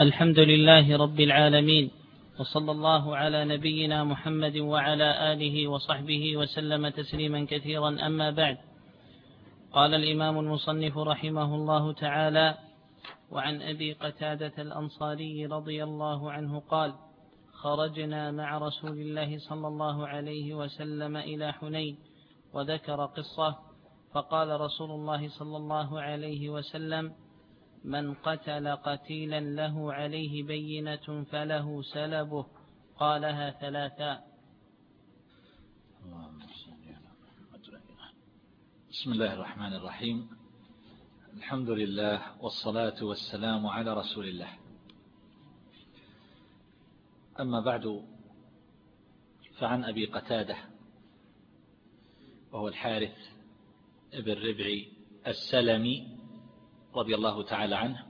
الحمد لله رب العالمين وصلى الله على نبينا محمد وعلى آله وصحبه وسلم تسليما كثيرا أما بعد. قال الإمام المصنف رحمه الله تعالى وعن أبي قتادة الأنصاري رضي الله عنه قال خرجنا مع رسول الله صلى الله عليه وسلم إلى حنين وذكر قصة فقال رسول الله صلى الله عليه وسلم من قتل قتيلا له عليه بينة فله سلبه. قالها ثلاثا. بسم الله الرحمن الرحيم. الحمد لله والصلاة والسلام على رسول الله. أما بعد فعن أبي قتادة وهو الحارث ابن ربعي السلمي رضي الله تعالى عنه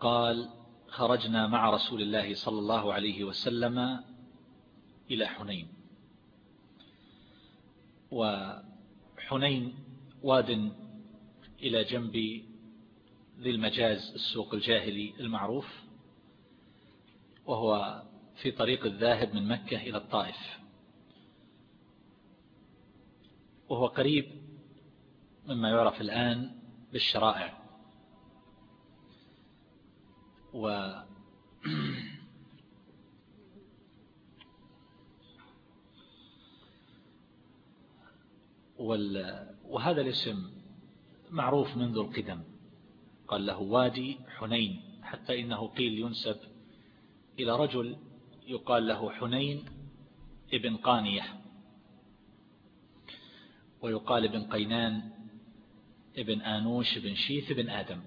قال خرجنا مع رسول الله صلى الله عليه وسلم إلى حنين. وحنين واد إلى جنب ذي المجاز السوق الجاهلي المعروف وهو في طريق الذاهب من مكة إلى الطائف وهو قريب مما يعرف الآن بالشرائع. و وهذا الاسم معروف منذ القدم. قال له وادي حنين حتى إنه قيل ينسب إلى رجل يقال له حنين ابن قانية ويقال ابن قينان ابن آنوش ابن شيث ابن آدم.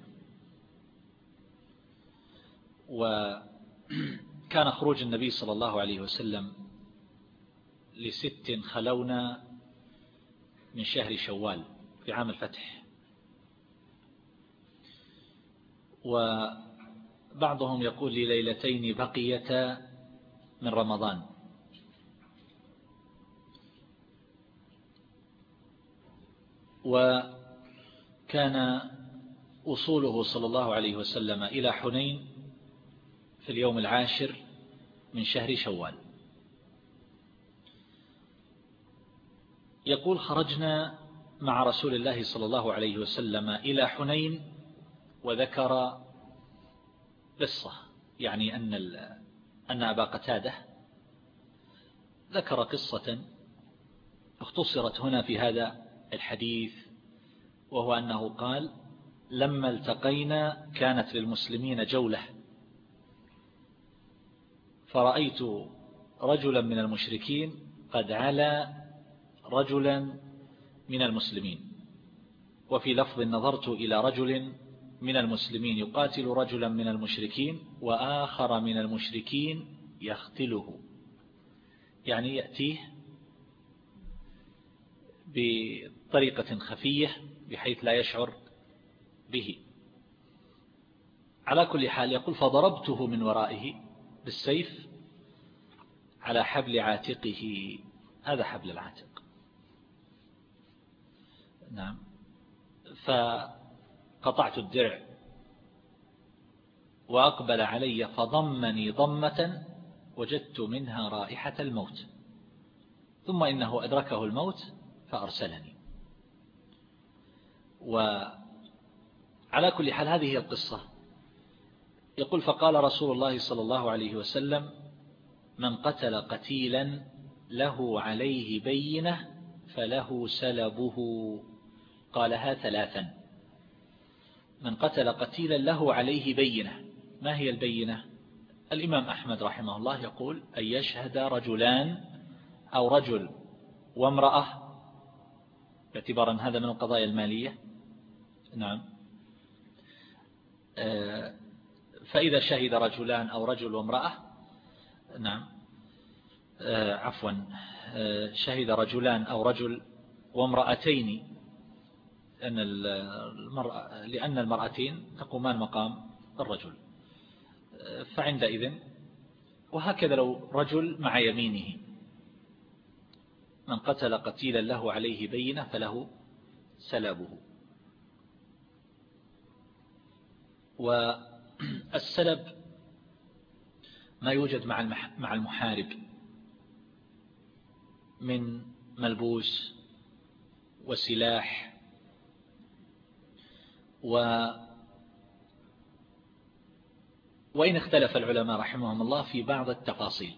وكان خروج النبي صلى الله عليه وسلم لست خلونا من شهر شوال في عام الفتح. وبعضهم يقول لليلتين بقيتا من رمضان. وكان وصوله صلى الله عليه وسلم إلى حنين في اليوم العاشر من شهر شوال. يقول خرجنا مع رسول الله صلى الله عليه وسلم إلى حنين وذكر قصة يعني أن أن أبا قتادة ذكر قصة اختصرت هنا في هذا الحديث وهو أنه قال لما التقينا كانت للمسلمين جولة. فرأيت رجلا من المشركين قد علا رجلا من المسلمين. وفي لفظ نظرت إلى رجل من المسلمين يقاتل رجلا من المشركين وآخر من المشركين يختله. يعني يأتيه بطريقة خفية بحيث لا يشعر به. على كل حال يقول فضربته من ورائه بالسيف على حبل عاتقه. هذا حبل العاتق. نعم. فقطعت الدرع وأقبل علي فضمني ضمة وجدت منها رائحة الموت. ثم إنه أدركه الموت فأرسلني. وعلى كل حال هذه هي القصة. يقول فقال رسول الله صلى الله عليه وسلم من قتل قتيلا له عليه بينة فله سلبه قالها ثلاثا من قتل قتيلا له عليه بينة ما هي البينة؟ الإمام أحمد رحمه الله يقول أن يشهد رجلان أو رجل وامرأة باعتبارا هذا من القضايا المالية. نعم. آه، فإذا شهد رجلان أو رجل وامرأة نعم. آه، عفوا. آه، شهد رجلان أو رجل وامرأتين أن المرأة لأن المرأتين تقومان مقام الرجل. فعندئذ وهكذا لو رجل مع يمينه من قتل قتيلا له عليه بينة فله سلبه والسلب ما يوجد مع المحارب من ملبوس وسلاح و وإن اختلف العلماء رحمهم الله في بعض التفاصيل.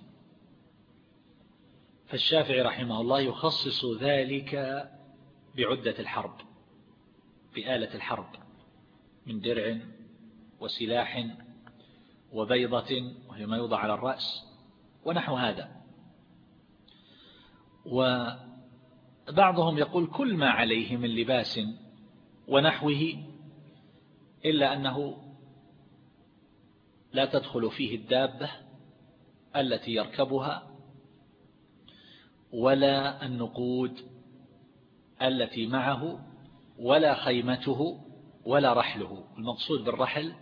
فالشافعي رحمه الله يخصص ذلك بعدة الحرب بآلة الحرب من درع وسلاح وبيضة وهي ما يوضع على الرأس ونحو هذا. وبعضهم يقول كل ما عليه من لباس ونحوه إلا أنه لا تدخل فيه الدابة التي يركبها ولا النقود التي معه ولا خيمته ولا رحله. المقصود بالرحل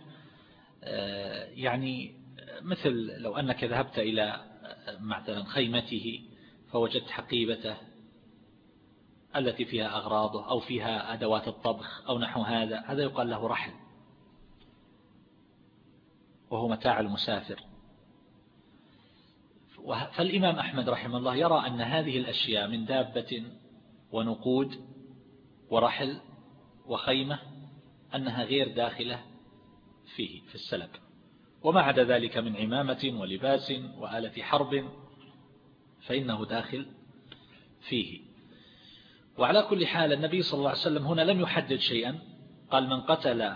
يعني مثل لو أنك ذهبت إلى آه، مثلا خيمته فوجدت حقيبته التي فيها أغراضه أو فيها أدوات الطبخ أو نحو هذا هذا يقال له رحل وهو متاع المسافر. فالإمام أحمد رحمه الله يرى أن هذه الأشياء من دابة ونقود ورحل وخيمة أنها غير داخلة فيه في السلب وما عدا ذلك من عمامة ولباس وآلة حرب فإنه داخل فيه. وعلى كل حال النبي صلى الله عليه وسلم هنا لم يحدد شيئا. قال من قتل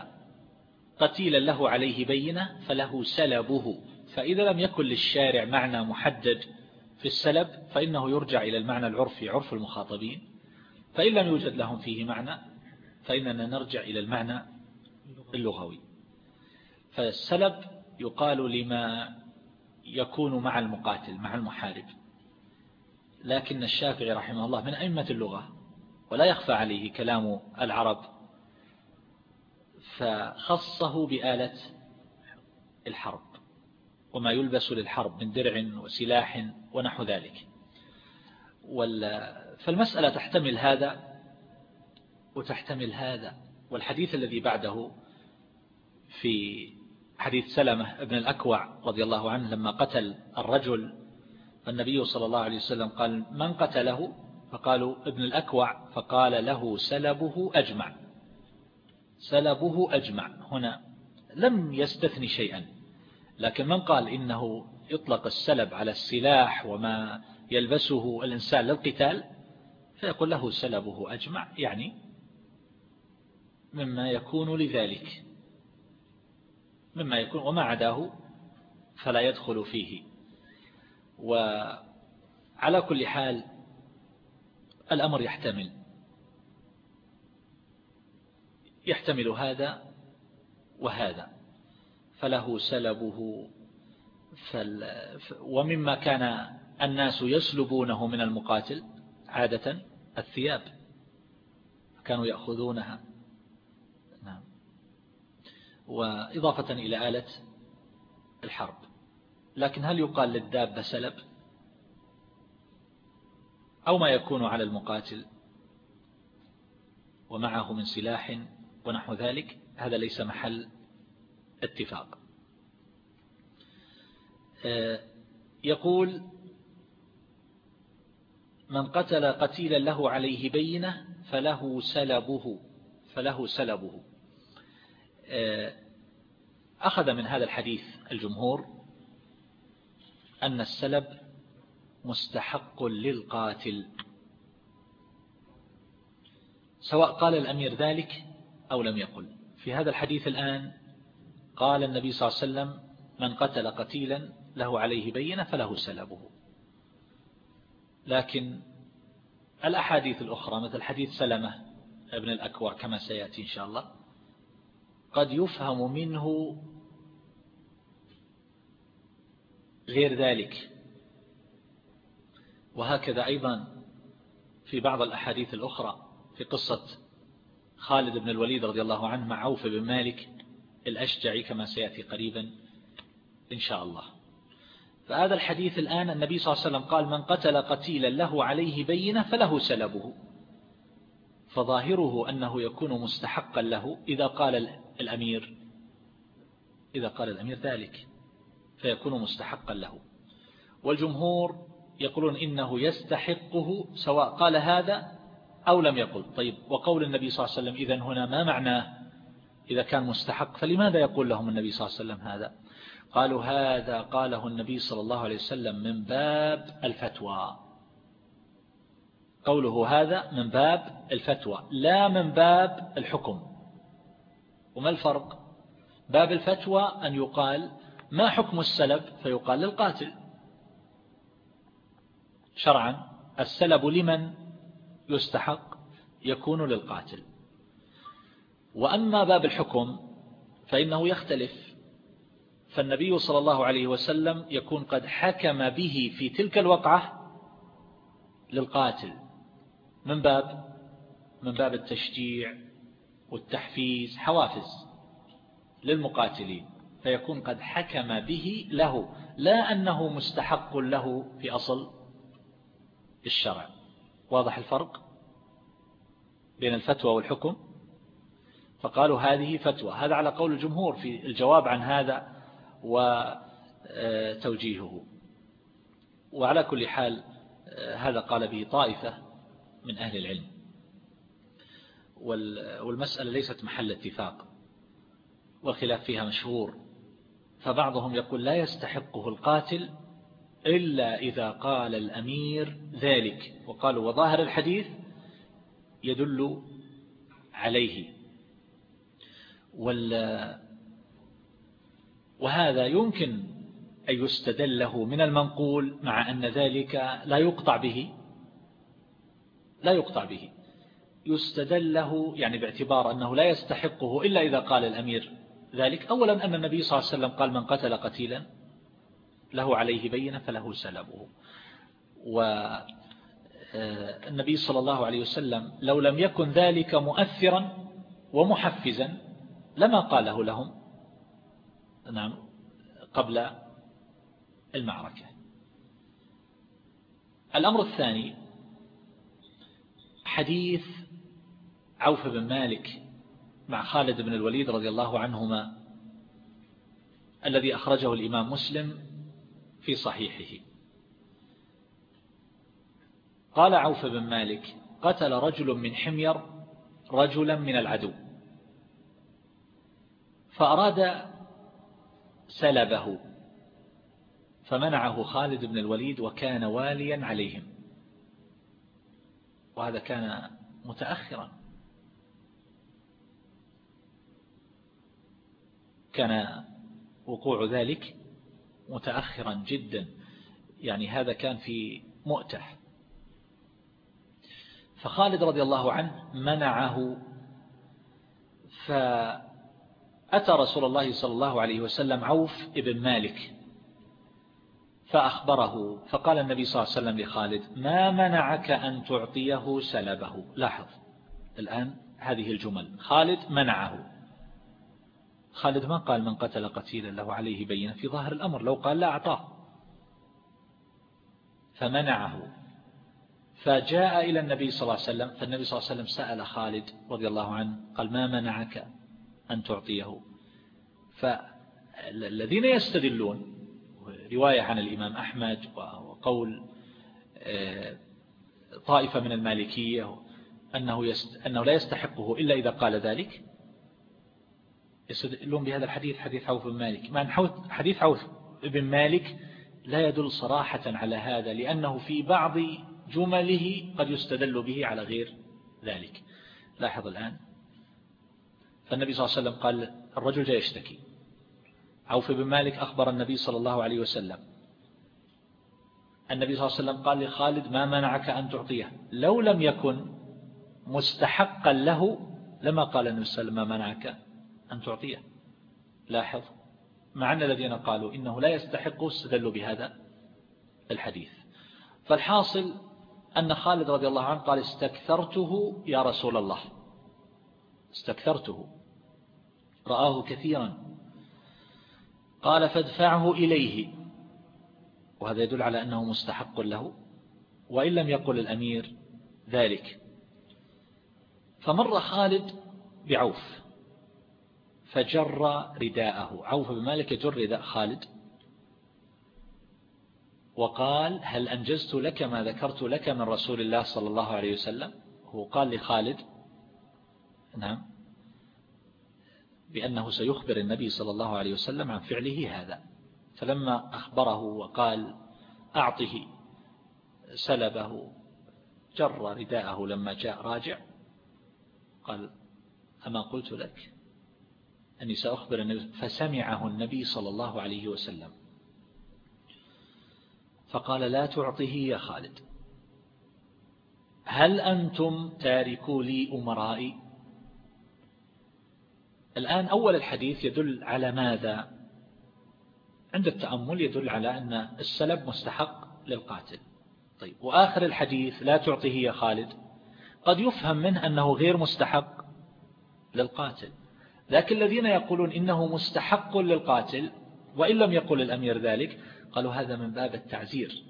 قتيلا له عليه بينة فله سلبه. فإذا لم يكن للشارع معنى محدد في السلب فإنه يرجع إلى المعنى العرفي عرف المخاطبين. فإن لم يوجد لهم فيه معنى فإننا نرجع إلى المعنى اللغوي. فالسلب يقال لما يكون مع المقاتل مع المحارب. لكن الشافعي رحمه الله من أئمة اللغة ولا يخفى عليه كلام العرب فخصه بآلة الحرب وما يلبس للحرب من درع وسلاح ونحو ذلك. فالمسألة تحتمل هذا وتحتمل هذا والحديث الذي بعده في حديث سلمة ابن الأكوع رضي الله عنه لما قتل الرجل فالنبي صلى الله عليه وسلم قال من قتله؟ فقالوا ابن الأكوع. فقال له سلبه أجمع. سلبه أجمع. هنا لم يستثني شيئا لكن من قال إنه يطلق السلب على السلاح وما يلبسه الإنسان للقتال؟ فيقول له سلبه أجمع. يعني مما يكون لذلك. مما يكون وما عداه فلا يدخل فيه. وعلى كل حال الأمر يحتمل. يحتمل هذا وهذا. فله سلبه. فل ومما كان الناس يسلبونه من المقاتل عادة الثياب. كانوا يأخذونها. وإضافة إلى آلة الحرب. لكن هل يقال للدابة سلب؟ أو ما يكون على المقاتل ومعه من سلاح ونحو ذلك هذا ليس محل اتفاق. آه، يقول من قتل قتيلا له عليه بينة فله سلبه فله سلبه. أخذ من هذا الحديث الجمهور أن السلب مستحق للقاتل سواء قال الأمير ذلك أو لم يقل. في هذا الحديث الآن قال النبي صلى الله عليه وسلم من قتل قتيلا له عليه بينة فله سلبه. لكن الأحاديث الأخرى مثل حديث سلمة ابن الأكوع كما سيأتي إن شاء الله قد يفهم منه غير ذلك. وهكذا أيضا في بعض الأحاديث الأخرى في قصة خالد بن الوليد رضي الله عنه مع عوف بن مالك الأشجعي كما سيأتي قريبا إن شاء الله. فهذا الحديث الآن النبي صلى الله عليه وسلم قال من قتل قتيلا له عليه بينة فله سلبه. فظاهره أنه يكون مستحقا له إذا قال الأمير. إذا قال الأمير ذلك فيكون مستحقا له. والجمهور يقولون إنه يستحقه سواء قال هذا أو لم يقل. طيب وقول النبي صلى الله عليه وسلم إذن هنا ما معناه؟ إذا كان مستحق فلماذا يقول لهم النبي صلى الله عليه وسلم هذا؟ قالوا هذا قاله النبي صلى الله عليه وسلم من باب الفتوى. قوله هذا من باب الفتوى لا من باب الحكم. وما الفرق؟ باب الفتوى أن يقال ما حكم السلب فيقال للقاتل. شرعا السلب لمن يستحق يكون للقاتل. وأما باب الحكم فإنه يختلف. فالنبي صلى الله عليه وسلم يكون قد حكم به في تلك الوقعة للقاتل. من باب؟ من باب التشجيع. والتحفيز حوافز للمقاتلين فيكون قد حكم به له لا أنه مستحق له في أصل الشرع. واضح الفرق بين الفتوى والحكم؟ فقالوا هذه فتوى. هذا على قول الجمهور في الجواب عن هذا وتوجيهه. وعلى كل حال هذا قال به طائفة من أهل العلم. والمسألة ليست محل اتفاق والخلاف فيها مشهور. فبعضهم يقول لا يستحقه القاتل إلا إذا قال الأمير ذلك. وقالوا وظاهر الحديث يدل عليه. وهذا يمكن أن يستدل له من المنقول مع أن ذلك لا يقطع به. لا يقطع به. يستدل له يعني باعتبار أنه لا يستحقه إلا إذا قال الأمير ذلك. أولا أن النبي صلى الله عليه وسلم قال من قتل قتيلا له عليه بينة فله سلبه. والنبي آه، صلى الله عليه وسلم لو لم يكن ذلك مؤثرا ومحفزا لما قاله لهم نعم قبل المعركة. الأمر الثاني حديث عوف بن مالك مع خالد بن الوليد رضي الله عنهما الذي أخرجه الإمام مسلم في صحيحه. قال عوف بن مالك قتل رجل من حمير رجلا من العدو فأراد سلبه فمنعه خالد بن الوليد وكان واليا عليهم. وهذا كان متأخرا. كان وقوع ذلك متأخرا جدا. يعني هذا كان في مؤتح فخالد رضي الله عنه منعه فأتى رسول الله صلى الله عليه وسلم عوف ابن مالك فأخبره فقال النبي صلى الله عليه وسلم لخالد ما منعك أن تعطيه سلبه؟ لاحظ الآن هذه الجمل. خالد منعه. خالد ما قال من قتل قتيلا له عليه بينة في ظاهر الأمر لو قال لا أعطاه. فمنعه. فجاء إلى النبي صلى الله عليه وسلم فالنبي صلى الله عليه وسلم سأل خالد رضي الله عنه قال ما منعك أن تعطيه؟ فالذين يستدلون رواية عن الإمام أحمد وقول آه، طائفة من المالكية أنه, أنه لا يستحقه إلا إذا قال ذلك. يستدلون بهذا الحديث حديث عوف بن مالك. أن حديث عوف بن مالك لا يدل صراحة على هذا لأنه في بعض جمله قد يستدل به على غير ذلك. لاحظ الآن. فالنبي صلى الله عليه وسلم قال الرجل جاء يشتكي. عوف بن مالك أخبر النبي صلى الله عليه وسلم. النبي صلى الله عليه وسلم قال لخالد ما منعك أن تعطيه؟ لو لم يكن مستحقا له لما قال النبي صلى الله عليه وسلم ما منعك؟ أن تعطيه. لاحظ. مع أن الذين قالوا إنه لا يستحق استدلوا بهذا الحديث. فالحاصل أن خالد رضي الله عنه قال استكثرته يا رسول الله. استكثرته. رآه كثيرا. قال فادفعه إليه. وهذا يدل على أنه مستحق له. وإن لم يقل الأمير ذلك. فمر خالد بعوف. فجر رداءه. عوف بن مالك يجر رداء خالد. وقال هل أنجزت لك ما ذكرت لك من رسول الله صلى الله عليه وسلم؟ هو قال لخالد نعم. بأنه سيخبر النبي صلى الله عليه وسلم عن فعله هذا. فلما أخبره وقال أعطه سلبه جر رداءه لما جاء راجع. قال أما قلت لك؟ أني سأخبر النبي فسمعه النبي صلى الله عليه وسلم. فقال لا تعطه يا خالد. هل أنتم تاركوا لي أمرائي؟ الآن أول الحديث يدل على ماذا؟ عند التأمل يدل على أن السلب مستحق للقاتل. طيب وآخر الحديث لا تعطيه يا خالد. قد يفهم منه أنه غير مستحق للقاتل. لكن الذين يقولون إنه مستحق للقاتل وإن لم يقل الأمير ذلك قالوا هذا من باب التعزير.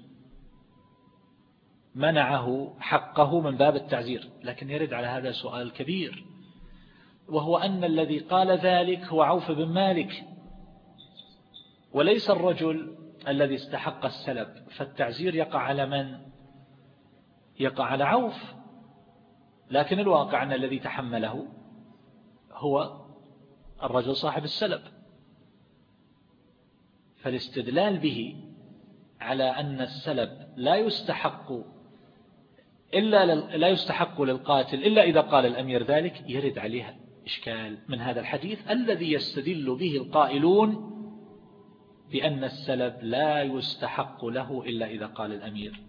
منعه حقه من باب التعزير لكن يرد على هذا سؤال كبير. وهو أن الذي قال ذلك هو عوف بن مالك. وليس الرجل الذي استحق السلب فالتعزير يقع على من؟ يقع على عوف. لكن الواقع أن الذي تحمله هو الرجل صاحب السلب. فالاستدلال به على أن السلب لا يستحق إلا لا يستحق للقاتل إلا إذا قال الأمير ذلك يرد عليها إشكال من هذا الحديث الذي يستدل به القائلون بأن السلب لا يستحق له إلا إذا قال الأمير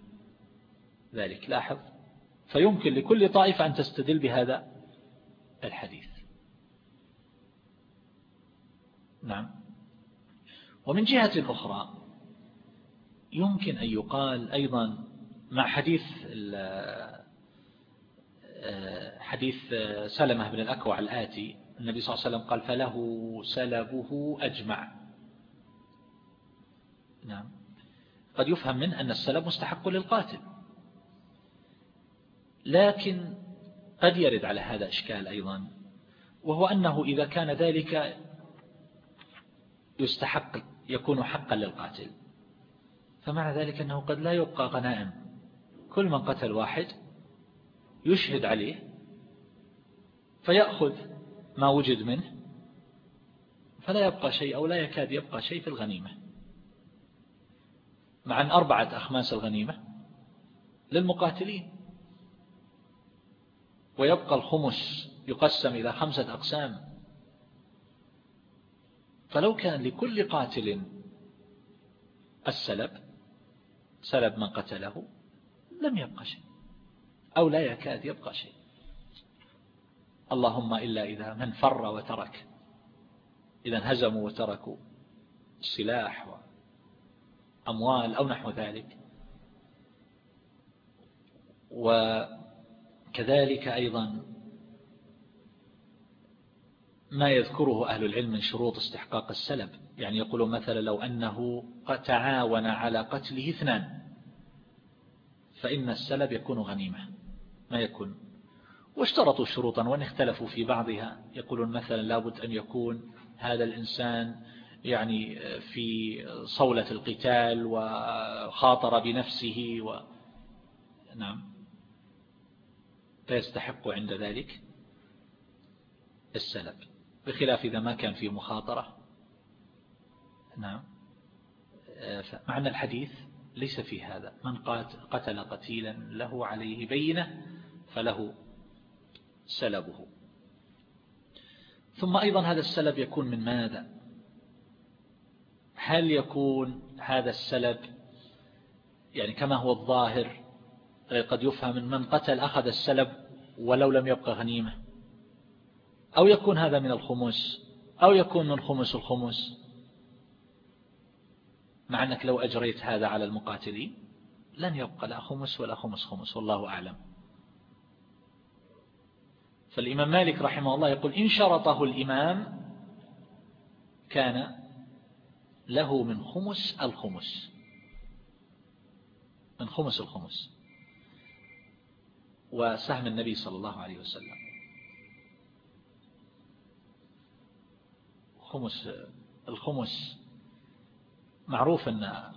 ذلك. لاحظ. فيمكن لكل طائفة أن تستدل بهذا الحديث. نعم. ومن جهة أخرى يمكن أن يقال أيضا مع حديث حديث سلمة بن الأكوع الآتي النبي صلى الله عليه وسلم قال فله سلبه أجمع. نعم. قد يفهم منه أن السلب مستحق للقاتل. لكن قد يرد على هذا إشكال أيضا وهو أنه إذا كان ذلك يستحق يكون حقا للقاتل. فمع ذلك أنه قد لا يبقى غنائم. كل من قتل واحد يشهد عليه فيأخذ ما وجد منه فلا يبقى شيء أو لا يكاد يبقى شيء في الغنيمة. مع أن أربعة أخماس الغنيمة للمقاتلين. ويبقى الخمس يقسم إلى خمسة أقسام. فلو كان لكل قاتل السلب سلب من قتله لم يبقى شيء أو لا يكاد يبقى شيء. اللهم إلا إذا من فر وترك إذا انهزموا وتركوا السلاح وأموال أو نحو ذلك. وكذلك أيضا ما يذكره أهل العلم من شروط استحقاق السلب. يعني يقولون مثلا لو أنه تعاون على قتله اثنان فإن السلب يكون غنيمة ما يكون. واشترطوا شروطا وإن اختلفوا في بعضها. يقولون مثلا لابد أن يكون هذا الإنسان يعني في صولة القتال وخاطر بنفسه و... نعم. فيستحق عند ذلك السلب. بخلاف إذا ما كان في مخاطرة. نعم. معنى الحديث ليس في هذا. من قتل قتيلا له عليه بينة فله سلبه. ثم أيضا هذا السلب يكون من ماذا؟ هل يكون هذا السلب يعني كما هو الظاهر قد يفهم من من قتل أخذ السلب ولو لم يبقى غنيمة؟ أو يكون هذا من الخمس أو يكون من خمس الخمس مع أنك لو أجريت هذا على المقاتلين لن يبقى لا خمس ولا خمس خمس والله أعلم. فالإمام مالك رحمه الله يقول إن شرطه الإمام كان له من خمس الخمس. من خمس الخمس. وسهم النبي صلى الله عليه وسلم. خمس الخمس معروف أن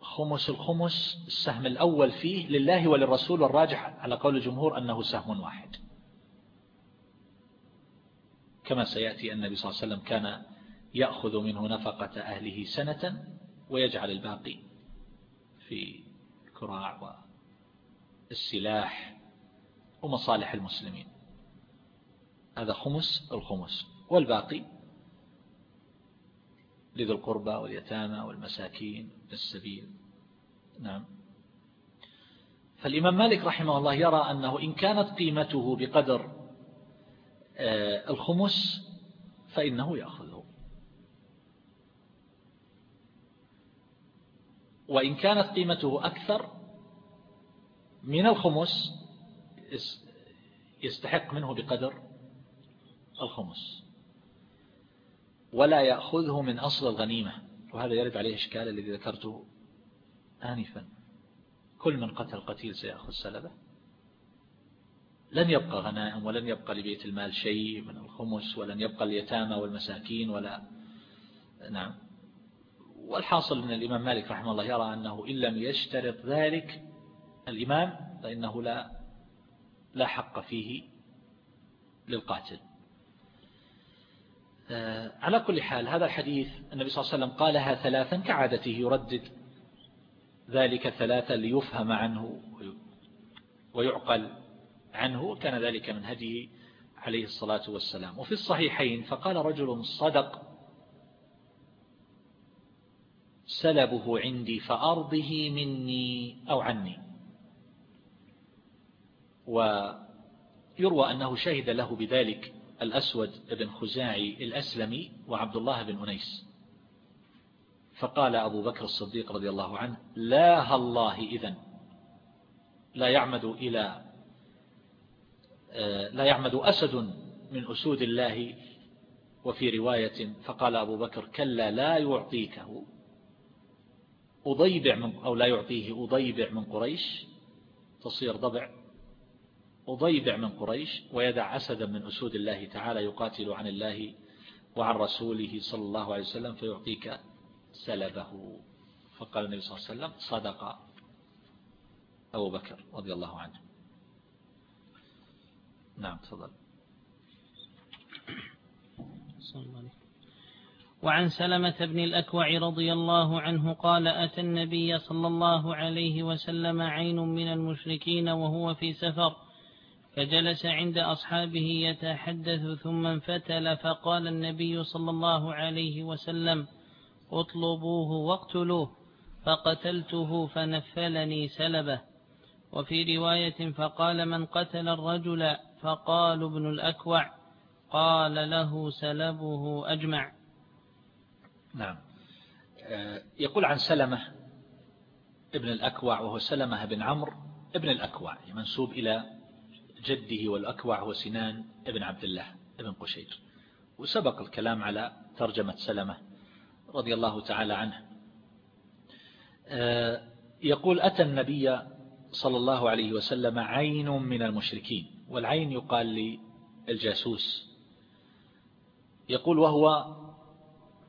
خمس الخمس السهم الأول فيه لله وللرسول والراجح على قول الجمهور أنه سهم واحد. كما سيأتي النبي صلى الله عليه وسلم كان يأخذ منه نفقة أهله سنة ويجعل الباقي في الكراع والسلاح ومصالح المسلمين. هذا خمس الخمس. والباقي لذي القربى واليتامى والمساكين السبيل. نعم. فالإمام مالك رحمه الله يرى أنه إن كانت قيمته بقدر آه، الخمس فإنه يأخذه. وإن كانت قيمته أكثر من الخمس يستحق منه بقدر الخمس. ولا يأخذه من أصل الغنيمة. وهذا يرد عليه إشكال الذي ذكرته آنفا. كل من قتل قتيل سيأخذ سلبه. لن يبقى غنائم ولن يبقى لبيت المال شيء من الخمس ولن يبقى اليتامى والمساكين ولا نعم. والحاصل أن الإمام مالك رحمه الله يرى أنه إن لم يشترط ذلك الإمام فإنه لا لا حق فيه للقاتل. على كل حال هذا الحديث النبي صلى الله عليه وسلم قالها ثلاثا كعادته يردد ذلك ثلاثا ليفهم عنه ويعقل عنه كان ذلك من هديه عليه الصلاة والسلام. وفي الصحيحين فقال رجل صدق سلبه عندي فأرضه مني أو عني. ويروى أنه شهد له بذلك الأسود بن خزاعي الأسلمي وعبد الله بن أنيس. فقال أبو بكر الصديق رضي الله عنه لا الله إذن. لا يعمد إلى لا يعمد أسد من أسود الله. وفي رواية فقال أبو بكر كلا لا يعطيكه. أضيبع من أو لا يعطيه أضيبع من قريش. تصير ضبع. أضيبع من قريش ويدع أسدا من أسود الله تعالى يقاتل عن الله وعن رسوله صلى الله عليه وسلم فيعطيك سلبه. فقال النبي صلى الله عليه وسلم صدق أبو بكر رضي الله عنه. نعم تفضل. وعن سلمة بن الأكوع رضي الله عنه قال أتى النبي صلى الله عليه وسلم عين من المشركين وهو في سفر. فجلس عند أصحابه يتحدث ثم انفتل فقال النبي صلى الله عليه وسلم اطلبوه واقتلوه فقتلته فنفلني سلبه. وفي رواية فقال من قتل الرجل فقال ابن الأكوع قال له سلبه أجمع. نعم. آه، يقول عن سلمة ابن الأكوع وهو سلمة بن عمرو ابن الأكوع منسوب إلى جده والأكوع هو سنان ابن عبد الله ابن قشير. وسبق الكلام على ترجمة سلمة رضي الله تعالى عنه. آه، يقول أتى النبي صلى الله عليه وسلم عين من المشركين والعين يقال للجاسوس. يقول وهو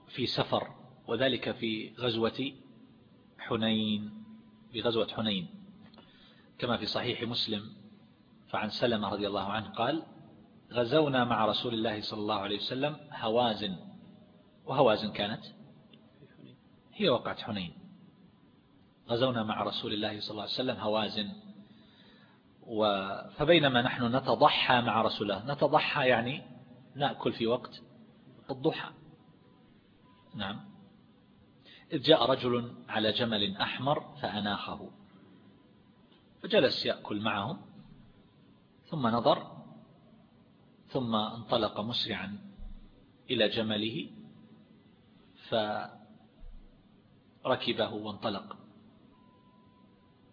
في سفر وذلك في غزوة حنين في غزوة حنين كما في صحيح مسلم. فعن سلمة رضي الله عنه قال غزونا مع رسول الله صلى الله عليه وسلم هوازن. وهوازن كانت؟ هي وقعت حنين. غزونا مع رسول الله صلى الله عليه وسلم هوازن. فبينما نحن نتضحى مع رسول الله نتضحى يعني نأكل في وقت الضحى. نعم. إذ جاء رجل على جمل أحمر فأناخه. فجلس يأكل معهم. ثم نظر ثم انطلق مسرعا إلى جمله فركبه وانطلق.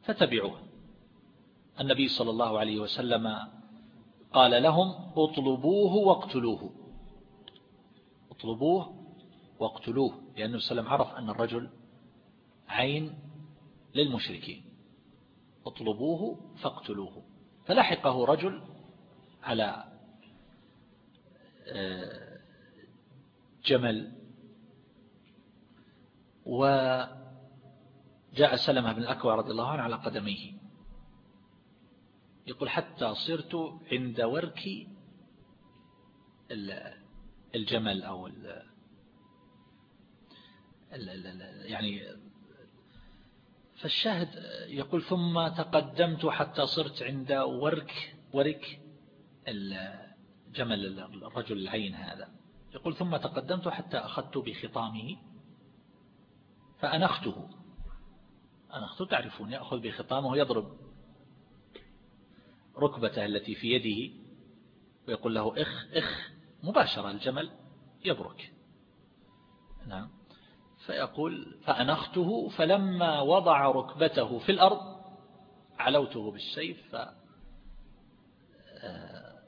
فتبعوه. النبي صلى الله عليه وسلم قال لهم اطلبوه واقتلوه. اطلبوه واقتلوه لأنه سلم عرف أن الرجل عين للمشركين. اطلبوه فاقتلوه. فلحقه رجل على آه، جمل وجاء سلمة بن الأكوى رضي الله عنه على قدميه. يقول حتى صرت عند ورك الجمل أو يعني فالشاهد يقول ثم تقدمت حتى صرت عند ورك ورك الجمل الرجل العين هذا. يقول ثم تقدمت حتى أخذت بخطامه فأنخته. أنخته تعرفون يأخذ بخطامه يضرب ركبته التي في يده ويقول له إخ إخ مباشرة الجمل يبرك. نعم. فيقول فأنخته فلما وضع ركبته في الأرض علوته بالسيف ف آه،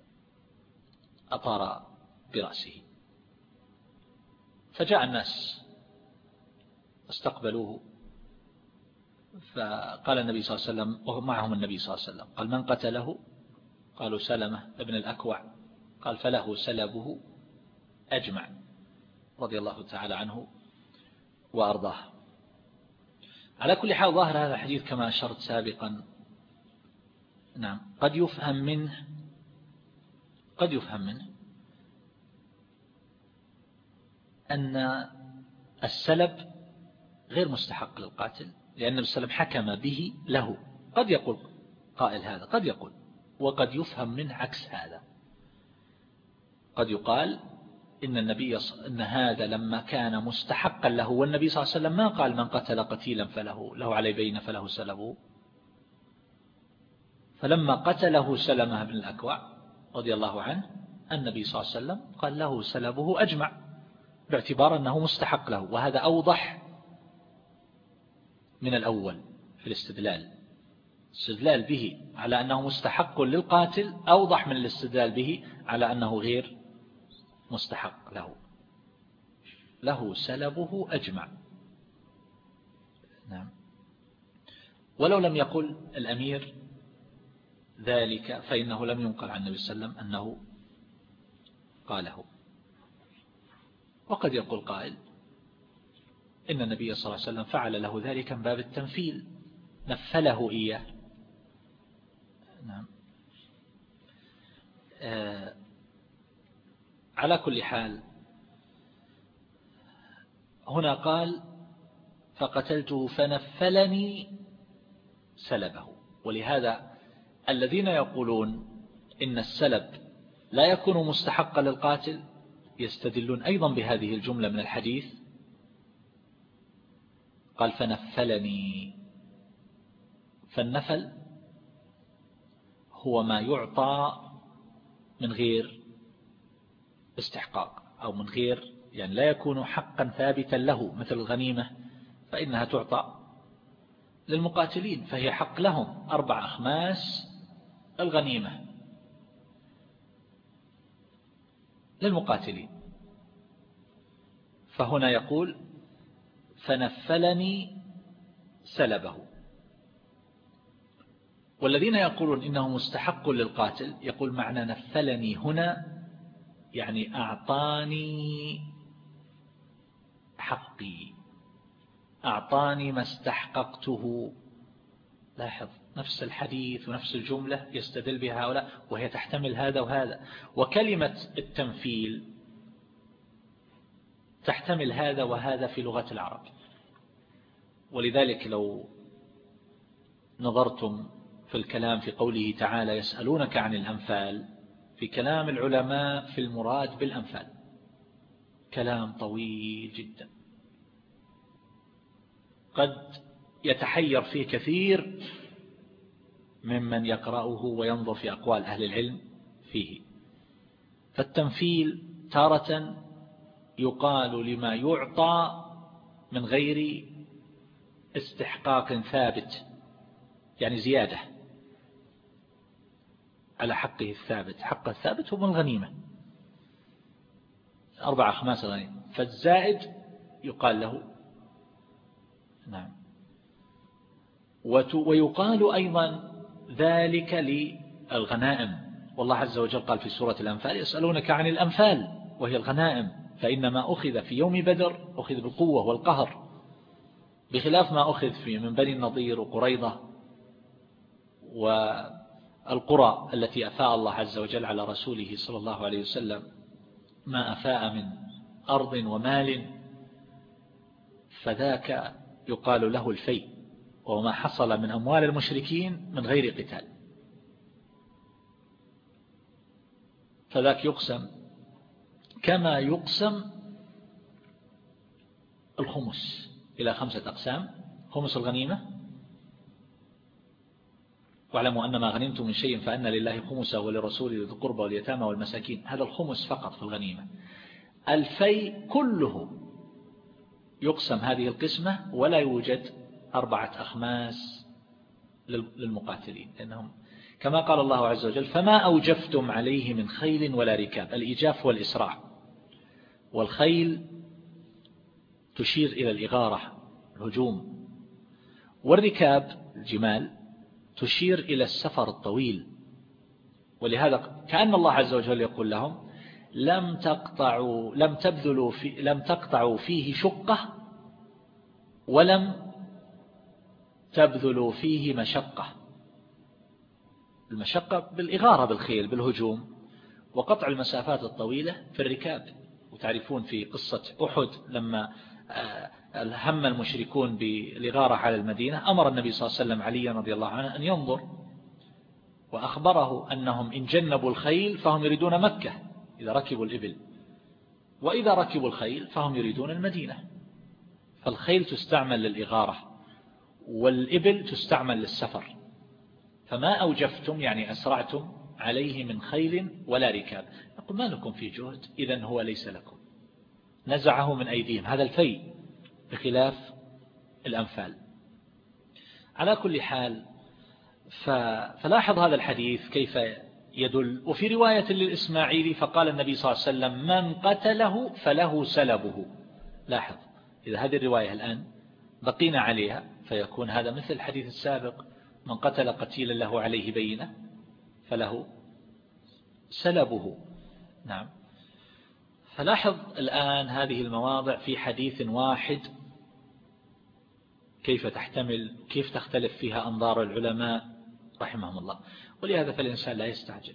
برأسه. فجاء الناس استقبلوه. فقال النبي صلى الله عليه وسلم وهم معهم النبي صلى الله عليه وسلم قال من قتله؟ قالوا سلمة ابن الأكوع. قال فله سلبه أجمع رضي الله تعالى عنه. وأرضاه. على كل حال ظاهر هذا الحديث كما أشرت سابقا. نعم. قد يفهم منه قد يفهم منه أن السلب غير مستحق للقاتل لأن النبي صلى الله عليه وسلم حكم به له. قد يقول قائل هذا قد يقول وقد يفهم منه عكس هذا. قد يقال إن النبي إن هذا لما كان مستحقا له والنبي صلى الله عليه وسلم ما قال من قتل قتيلا فله له عليه بين فله سلبه. فلما قتله سلمة بن الأكوع رضي الله عنه النبي صلى الله عليه وسلم قال له سلبه أجمع باعتبار أنه مستحق له وهذا أوضح من الأول في الاستدلال. الاستدلال به على أنه مستحق للقاتل أوضح من الاستدلال به على أنه غير مستحق له. له سلبه أجمع. نعم. ولو لم يقل الأمير ذلك فإنه لم ينقل عن النبي صلى الله عليه وسلم أنه قاله. وقد يقول قائل إن النبي صلى الله عليه وسلم فعل له ذلك من باب التنفيل نفله إياه. نعم. آه على كل حال هنا قال فقتلته فنفلني سلبه. ولهذا الذين يقولون إن السلب لا يكون مستحقا للقاتل يستدلون أيضا بهذه الجملة من الحديث قال فنفلني. فالنفل هو ما يعطى من غير استحقاق أو من غير يعني لا يكون حقا ثابتا له مثل الغنيمة فإنها تعطى للمقاتلين فهي حق لهم. أربع أخماس الغنيمة للمقاتلين. فهنا يقول فنفلني سلبه والذين يقولون إنه مستحق للقاتل يقول معنى نفلني هنا يعني أعطاني حقي أعطاني ما استحققته. لاحظ نفس الحديث ونفس الجملة يستدل بها هؤلاء وهي تحتمل هذا وهذا. وكلمة التمثيل تحتمل هذا وهذا في لغة العرب. ولذلك لو نظرتم في الكلام في قوله تعالى يسألونك عن الأنفال في كلام العلماء في المراد بالأنفال. كلام طويل جدا. قد يتحير فيه كثير ممن يقرأه وينظر في أقوال أهل العلم فيه. فالتنفيل تارة يقال لما يعطى من غير استحقاق ثابت يعني زيادة. على حقه الثابت. حقه الثابت هو الغنيمة. أربعة خماس غنيمة. فالزائد يقال له. نعم. ويقال أيضا ذلك للغنائم. والله عز وجل قال في سورة الأنفال يسألونك عن الأنفال وهي الغنائم فإنما أخذ في يوم بدر أخذ بالقوة والقهر. بخلاف ما أخذ في من بني النضير وقريضة والقرى التي أفاء الله عز وجل على رسوله صلى الله عليه وسلم ما أفاء من أرض ومال فذاك يقال له الفيء وما حصل من أموال المشركين من غير قتال. فذاك يقسم كما يقسم الخمس إلى خمسة أقسام خمس الغنيمة واعلموا أن ما غنمتم من شيء فأن لله خمسه ولرسوله ذي القربى واليتامى والمساكين. هذا الخمس فقط في الغنيمة. الفي كله يقسم هذه القسمة ولا يوجد أربعة أخماس للمقاتلين لأنهم كما قال الله عز وجل فما أوجفتم عليه من خيل ولا ركاب. الإيجاف والإسراع. والخيل تشير إلى الإغارة الهجوم. والركاب الجمال تشير إلى السفر الطويل. ولهذا كأن الله عز وجل يقول لهم لم تقطعوا لم تبذلوا في لم تقطعوا فيه شقة ولم تبذلوا فيه مشقة. المشقة بالإغارة بالخيل بالهجوم وقطع المسافات الطويلة في الركاب. وتعرفون في قصة أحد لما آه، هم المشركون بالإغارة على المدينة أمر النبي صلى الله عليه وسلم عليا رضي الله عنه أن ينظر وأخبره أنهم إن جنبوا الخيل فهم يريدون مكة إذا ركبوا الإبل. وإذا ركبوا الخيل فهم يريدون المدينة. فالخيل تستعمل للإغارة والإبل تستعمل للسفر. فما أوجفتم يعني أسرعتم عليه من خيل ولا ركاب. يقول ما لكم في جهد إذا هو ليس لكم. نزعه من أيديهم. هذا الفي. بخلاف الأنفال. على كل حال فلاحظ هذا الحديث كيف يدل. وفي رواية للإسماعيلي فقال النبي صلى الله عليه وسلم من قتله فله سلبه. لاحظ إذا هذه الرواية الآن بقينا عليها فيكون هذا مثل الحديث السابق من قتل قتيلا له عليه بينة فله سلبه. نعم. فلاحظ الآن هذه المواضع في حديث واحد كيف تحتمل كيف تختلف فيها أنظار العلماء رحمهم الله. ولهذا فالإنسان لا يستعجل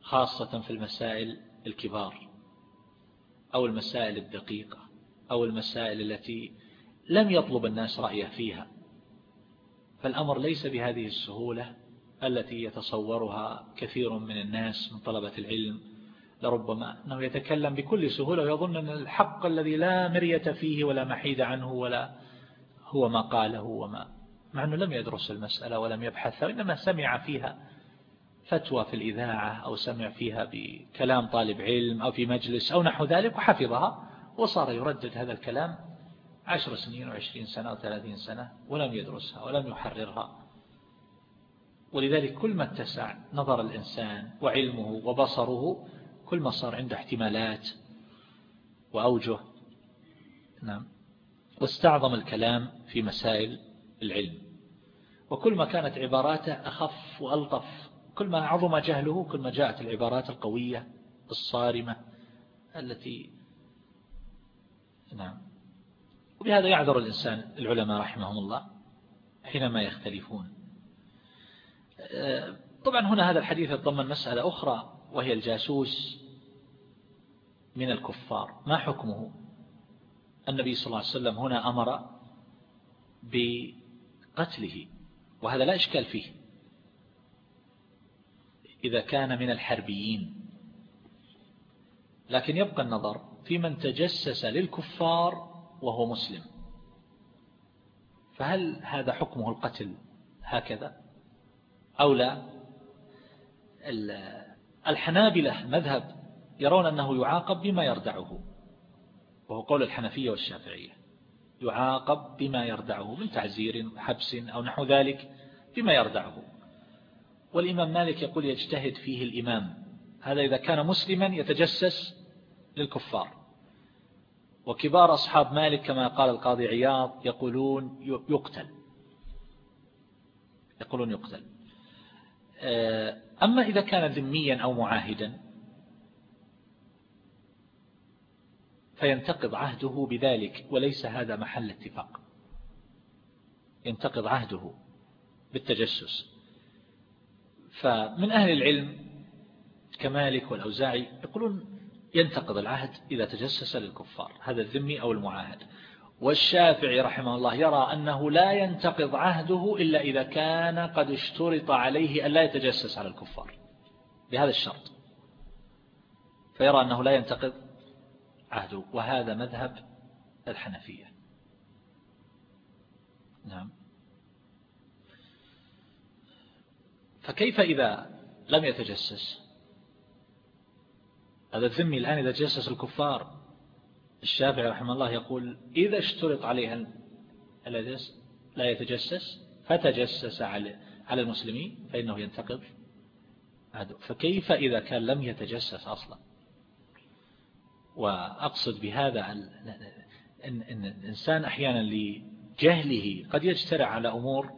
خاصة في المسائل الكبار أو المسائل الدقيقة أو المسائل التي لم يطلب الناس رأيه فيها. فالأمر ليس بهذه السهولة التي يتصورها كثير من الناس من طلبة العلم. لربما أنه يتكلم بكل سهولة ويظن أن الحق الذي لا مرية فيه ولا محيد عنه ولا هو ما قاله وما مع أنه لم يدرس المسألة ولم يبحث وإنما سمع فيها فتوى في الإذاعة أو سمع فيها بكلام طالب علم أو في مجلس أو نحو ذلك وحفظها وصار يردد هذا الكلام عشر سنين وعشرين سنة وثلاثين سنة ولم يدرسها ولم يحررها. ولذلك كل ما اتسع نظر الإنسان وعلمه وبصره كل ما صار عنده احتمالات وأوجه. نعم. واستعظم الكلام في مسائل العلم. وكل ما كانت عباراته أخف وألطف كل ما عظم جهله كل ما جاءت العبارات القوية الصارمة التي نعم. وبهذا يعذر الإنسان العلماء رحمهم الله حينما يختلفون. طبعا هنا هذا الحديث يتضمن مسألة أخرى وهي الجاسوس من الكفار. ما حكمه؟ النبي صلى الله عليه وسلم هنا أمر بقتله وهذا لا إشكال فيه. إذا كان من الحربيين. لكن يبقى النظر في من تجسس للكفار وهو مسلم. فهل هذا حكمه القتل هكذا؟ أو لا؟ الحنابلة مذهب يرون أنه يعاقب بما يردعه. وهو قول الحنفية والشافعية. يعاقب بما يردعه من تعزير حبس أو نحو ذلك بما يردعه. والإمام مالك يقول يجتهد فيه الإمام. هذا إذا كان مسلما يتجسس للكفار. وكبار أصحاب مالك كما قال القاضي عياض يقولون يقتل. يقولون يقتل. أما إذا كان ذميا أو معاهدا فينتقض عهده بذلك وليس هذا محل اتفاق. ينتقض عهده بالتجسس. فمن أهل العلم كمالك والأوزاعي يقولون ينتقض العهد إذا تجسس للكفار هذا الذمي أو المعاهد. والشافعي رحمه الله يرى أنه لا ينتقض عهده إلا إذا كان قد اشترط عليه أن لا يتجسس على الكفار بهذا الشرط. فيرى أنه لا ينتقض عهده وهذا مذهب الحنفية. نعم. فكيف إذا لم يتجسس؟ هذا الذمي الآن إذا تجسس الكفار الشافعي رحمه الله يقول إذا اشترط عليه لا يتجسس فتجسس على على المسلمين فإنه ينتقض فكيف إذا كان لم يتجسس أصلا؟ وأقصد بهذا أن الإنسان أحيانا لجهله قد يجترع على أمور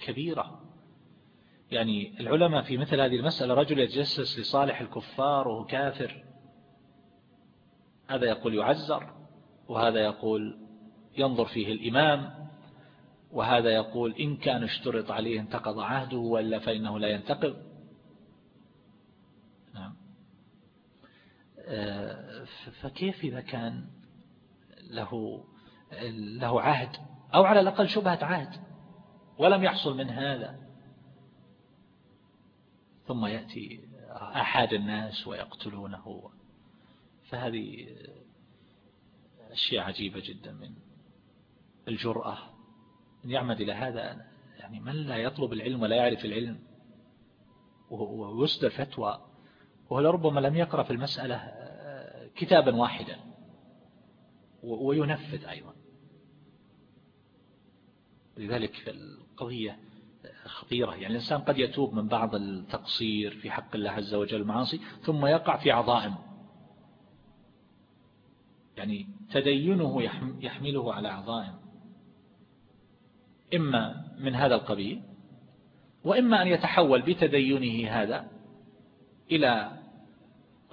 كبيرة. يعني العلماء في مثل هذه المسألة رجل يتجسس لصالح الكفار وهو كافر هذا يقول يعزر وهذا يقول ينظر فيه الإمام وهذا يقول إن كان اشترط عليه انتقض عهده ولا فإنه لا ينتقض نعم آه، فكيف إذا كان له له عهد أو على الأقل شبهة عهد ولم يحصل من هذا؟ ثم يأتي أحد الناس ويقتلونه. فهذه أشياء عجيبة جدا من الجرأة. أن يعمد إلى هذا يعني من لا يطلب العلم ولا يعرف العلم؟ ويصدر فتوى وهو لربما لم يقرأ في المسألة آه، كتابا واحدا. وينفذ أيضا. لذلك القضية خطيرة. يعني الإنسان قد يتوب من بعض التقصير في حق الله عز وجل المعاصي ثم يقع في عظائم. يعني تدينه يحمله على عظائم. إما من هذا القبيل وإما أن يتحول بتدينه هذا إلى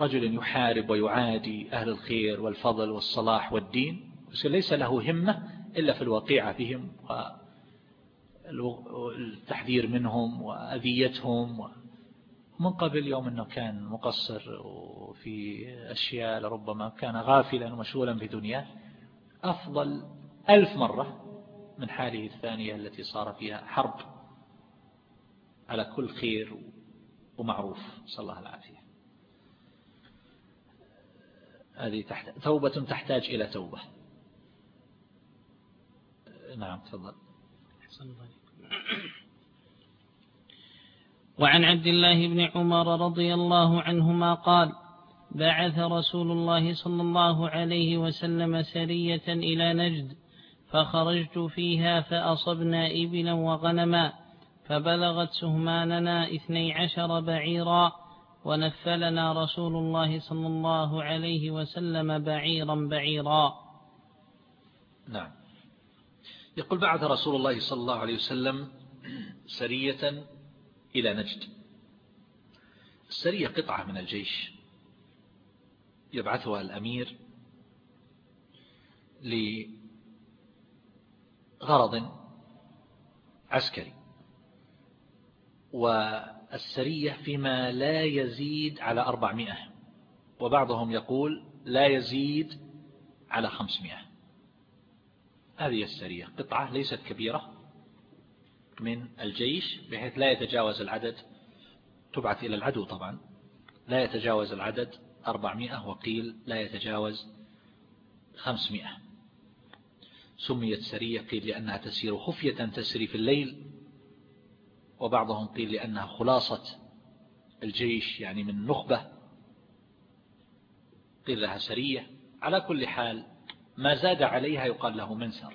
رجل يحارب ويعادي أهل الخير والفضل والصلاح والدين ليس له همة إلا في الوقيعة بهم والتحذير منهم وأذيتهم. من قبل يوم أنه كان مقصر وفي أشياء لربما كان غافلا ومشغولا بدنياه أفضل ألف مرة من حاله الثانية التي صار فيها حرب على كل خير ومعروف. صلى الله العافية هذه تحت... توبة تحتاج إلى توبة. نعم تفضل. وعن عبد الله بن عمر رضي الله عنهما قال بعث رسول الله صلى الله عليه وسلم سرية إلى نجد فخرجت فيها فأصبنا إبلا وغنما فبلغت سهماننا اثني عشر بعيرا ونفلنا رسول الله صلى الله عليه وسلم بعيرا بعيرا. نعم. يقول بعث رسول الله صلى الله عليه وسلم سرية إلى نجد. السرية قطعة من الجيش. يبعثها الأمير لغرض عسكري. والسرية فيما لا يزيد على أربعمائة. وبعضهم يقول لا يزيد على خمسمائة. هذه السرية قطعة ليست كبيرة من الجيش بحيث لا يتجاوز العدد. تبعث إلى العدو طبعا. لا يتجاوز العدد أربعمائة وقيل لا يتجاوز خمسمائة. سميت سرية قيل لأنها تسير خفية تسري في الليل. وبعضهم قيل لأنها خلاصة الجيش يعني من نخبة قيل لها سرية. على كل حال ما زاد عليها يقال له منسر.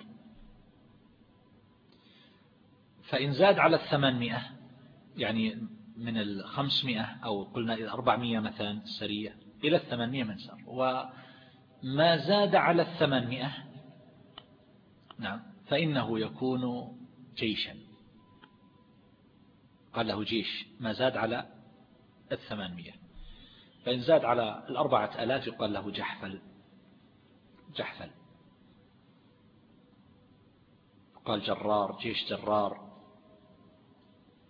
فإن زاد على الثمانمائة يعني من الخمسمائة أو قلنا إلى أربعمائة مثلا السرية إلى الثمانمائة منسر. وما زاد على الثمانمائة نعم فإنه يكون جيشا. قال له جيش ما زاد على الثمانمائة فإن زاد على الأربعة ألاف يقال له جحفل. جحفل. يقال جرار جيش جرار.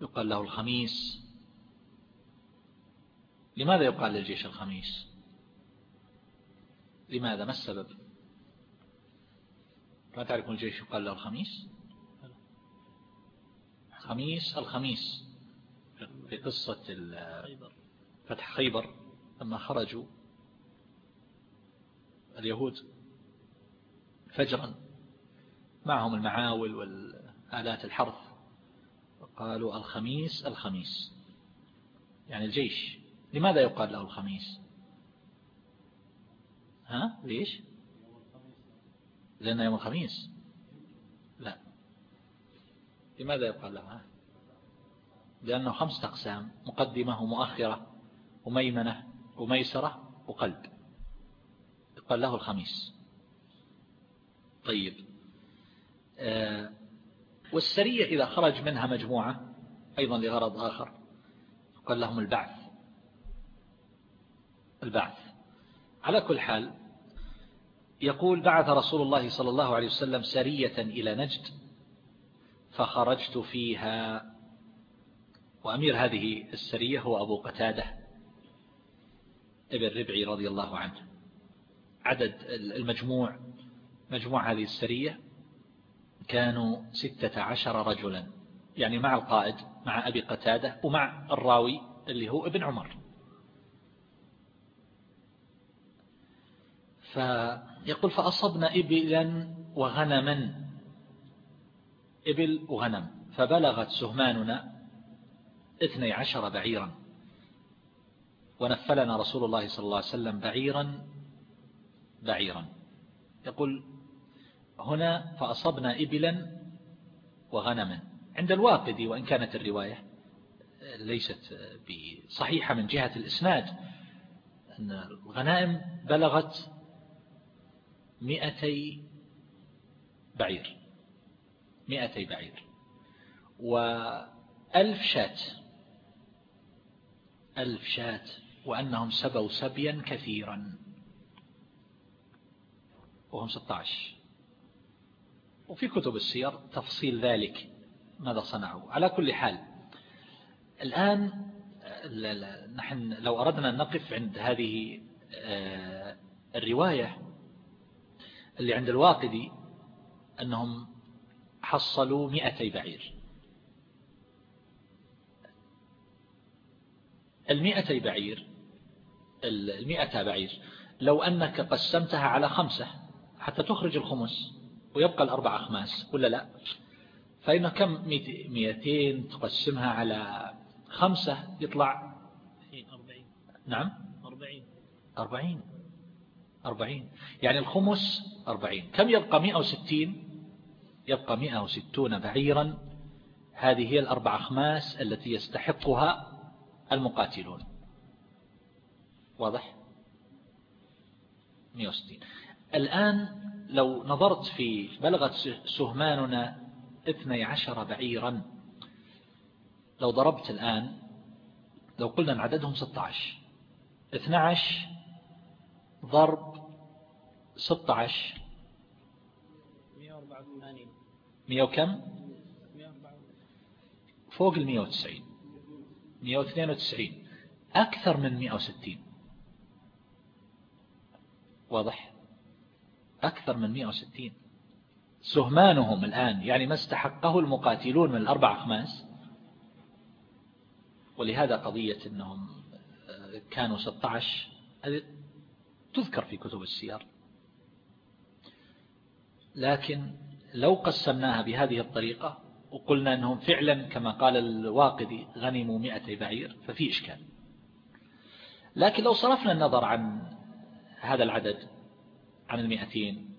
يقال له الخميس. لماذا يقال للجيش الخميس؟ لماذا؟ ما السبب؟ ما تعرفون الجيش يقال له الخميس؟ خميس الخميس. في قصة فتح خيبر لما خرجوا اليهود فجرا معهم المعاول والآلات الحرث قالوا الخميس الخميس. يعني الجيش. لماذا يقال له الخميس؟ ها؟ ليش؟ لأنه يوم الخميس. لا. لماذا يقال له؟ لأنه خمسة أقسام مقدمة ومؤخرة وميمنة وميسرة وقلب. يقال له الخميس. طيب. آه والسرية إذا خرج منها مجموعة أيضا لغرض آخر يقال لهم البعث. البعث. على كل حال يقول بعث رسول الله صلى الله عليه وسلم سرية إلى نجد فخرجت فيها. وأمير هذه السرية هو أبو قتادة ابن ربعي رضي الله عنه. عدد المجموع مجموع هذه السرية كانوا ستة عشر رجلا يعني مع القائد مع أبي قتادة ومع الراوي اللي هو ابن عمر. فيقول فأصبنا إبلا وغنما إبل وغنم فبلغت سهماننا اثني عشر بعيرا. ونفلنا رسول الله صلى الله عليه وسلم بعيرا بعيرا. يقول هنا فأصبنا إبلا وغنما. عند الواقدي وإن كانت الرواية ليست بصحيحة من جهة الإسناد أن الغنائم بلغت مئتي بعير. مئتي بعير. وألف شاة. ألف شاة وأنهم سبوا سبيا كثيرا. وهم 16 وفي كتب السير تفصيل ذلك ماذا صنعوا. على كل حال الآن نحن لو أردنا أن نقف عند هذه آه، الرواية اللي عند الواقدي أنهم حصلوا مئتي بعير. المئتي بعير المئة بعير. لو أنك قسمتها على خمسة حتى تخرج الخمس ويبقى الأربع أخماس ولا لا؟ فإنه كم مئتين تقسمها على خمسة يطلع نعم؟ أربعين. أربعين. أربعين. يعني الخمس أربعين. كم يبقى مئة وستين؟ يبقى مئة وستون بعيرا. هذه هي الأربع أخماس التي يستحقها المقاتلون. واضح؟ 160 الآن لو نظرت في بلغت سهماننا 12 بعيرا لو ضربت الآن لو قلنا أن عددهم 16 12 ضرب 16 184 100 وكم؟ فوق ال 190 192 أكثر من 160 واضح؟ أكثر من 160 سهمانهم الآن يعني ما استحقه المقاتلون من الأربع أخماس. ولهذا قضية أنهم آه، كانوا 16 هذه تذكر في كتب السير. لكن لو قسمناها بهذه الطريقة وقلنا أنهم فعلا كما قال الواقدي غنموا مئة بعير ففي إشكال. لكن لو صرفنا النظر عن هذا العدد عن المئتين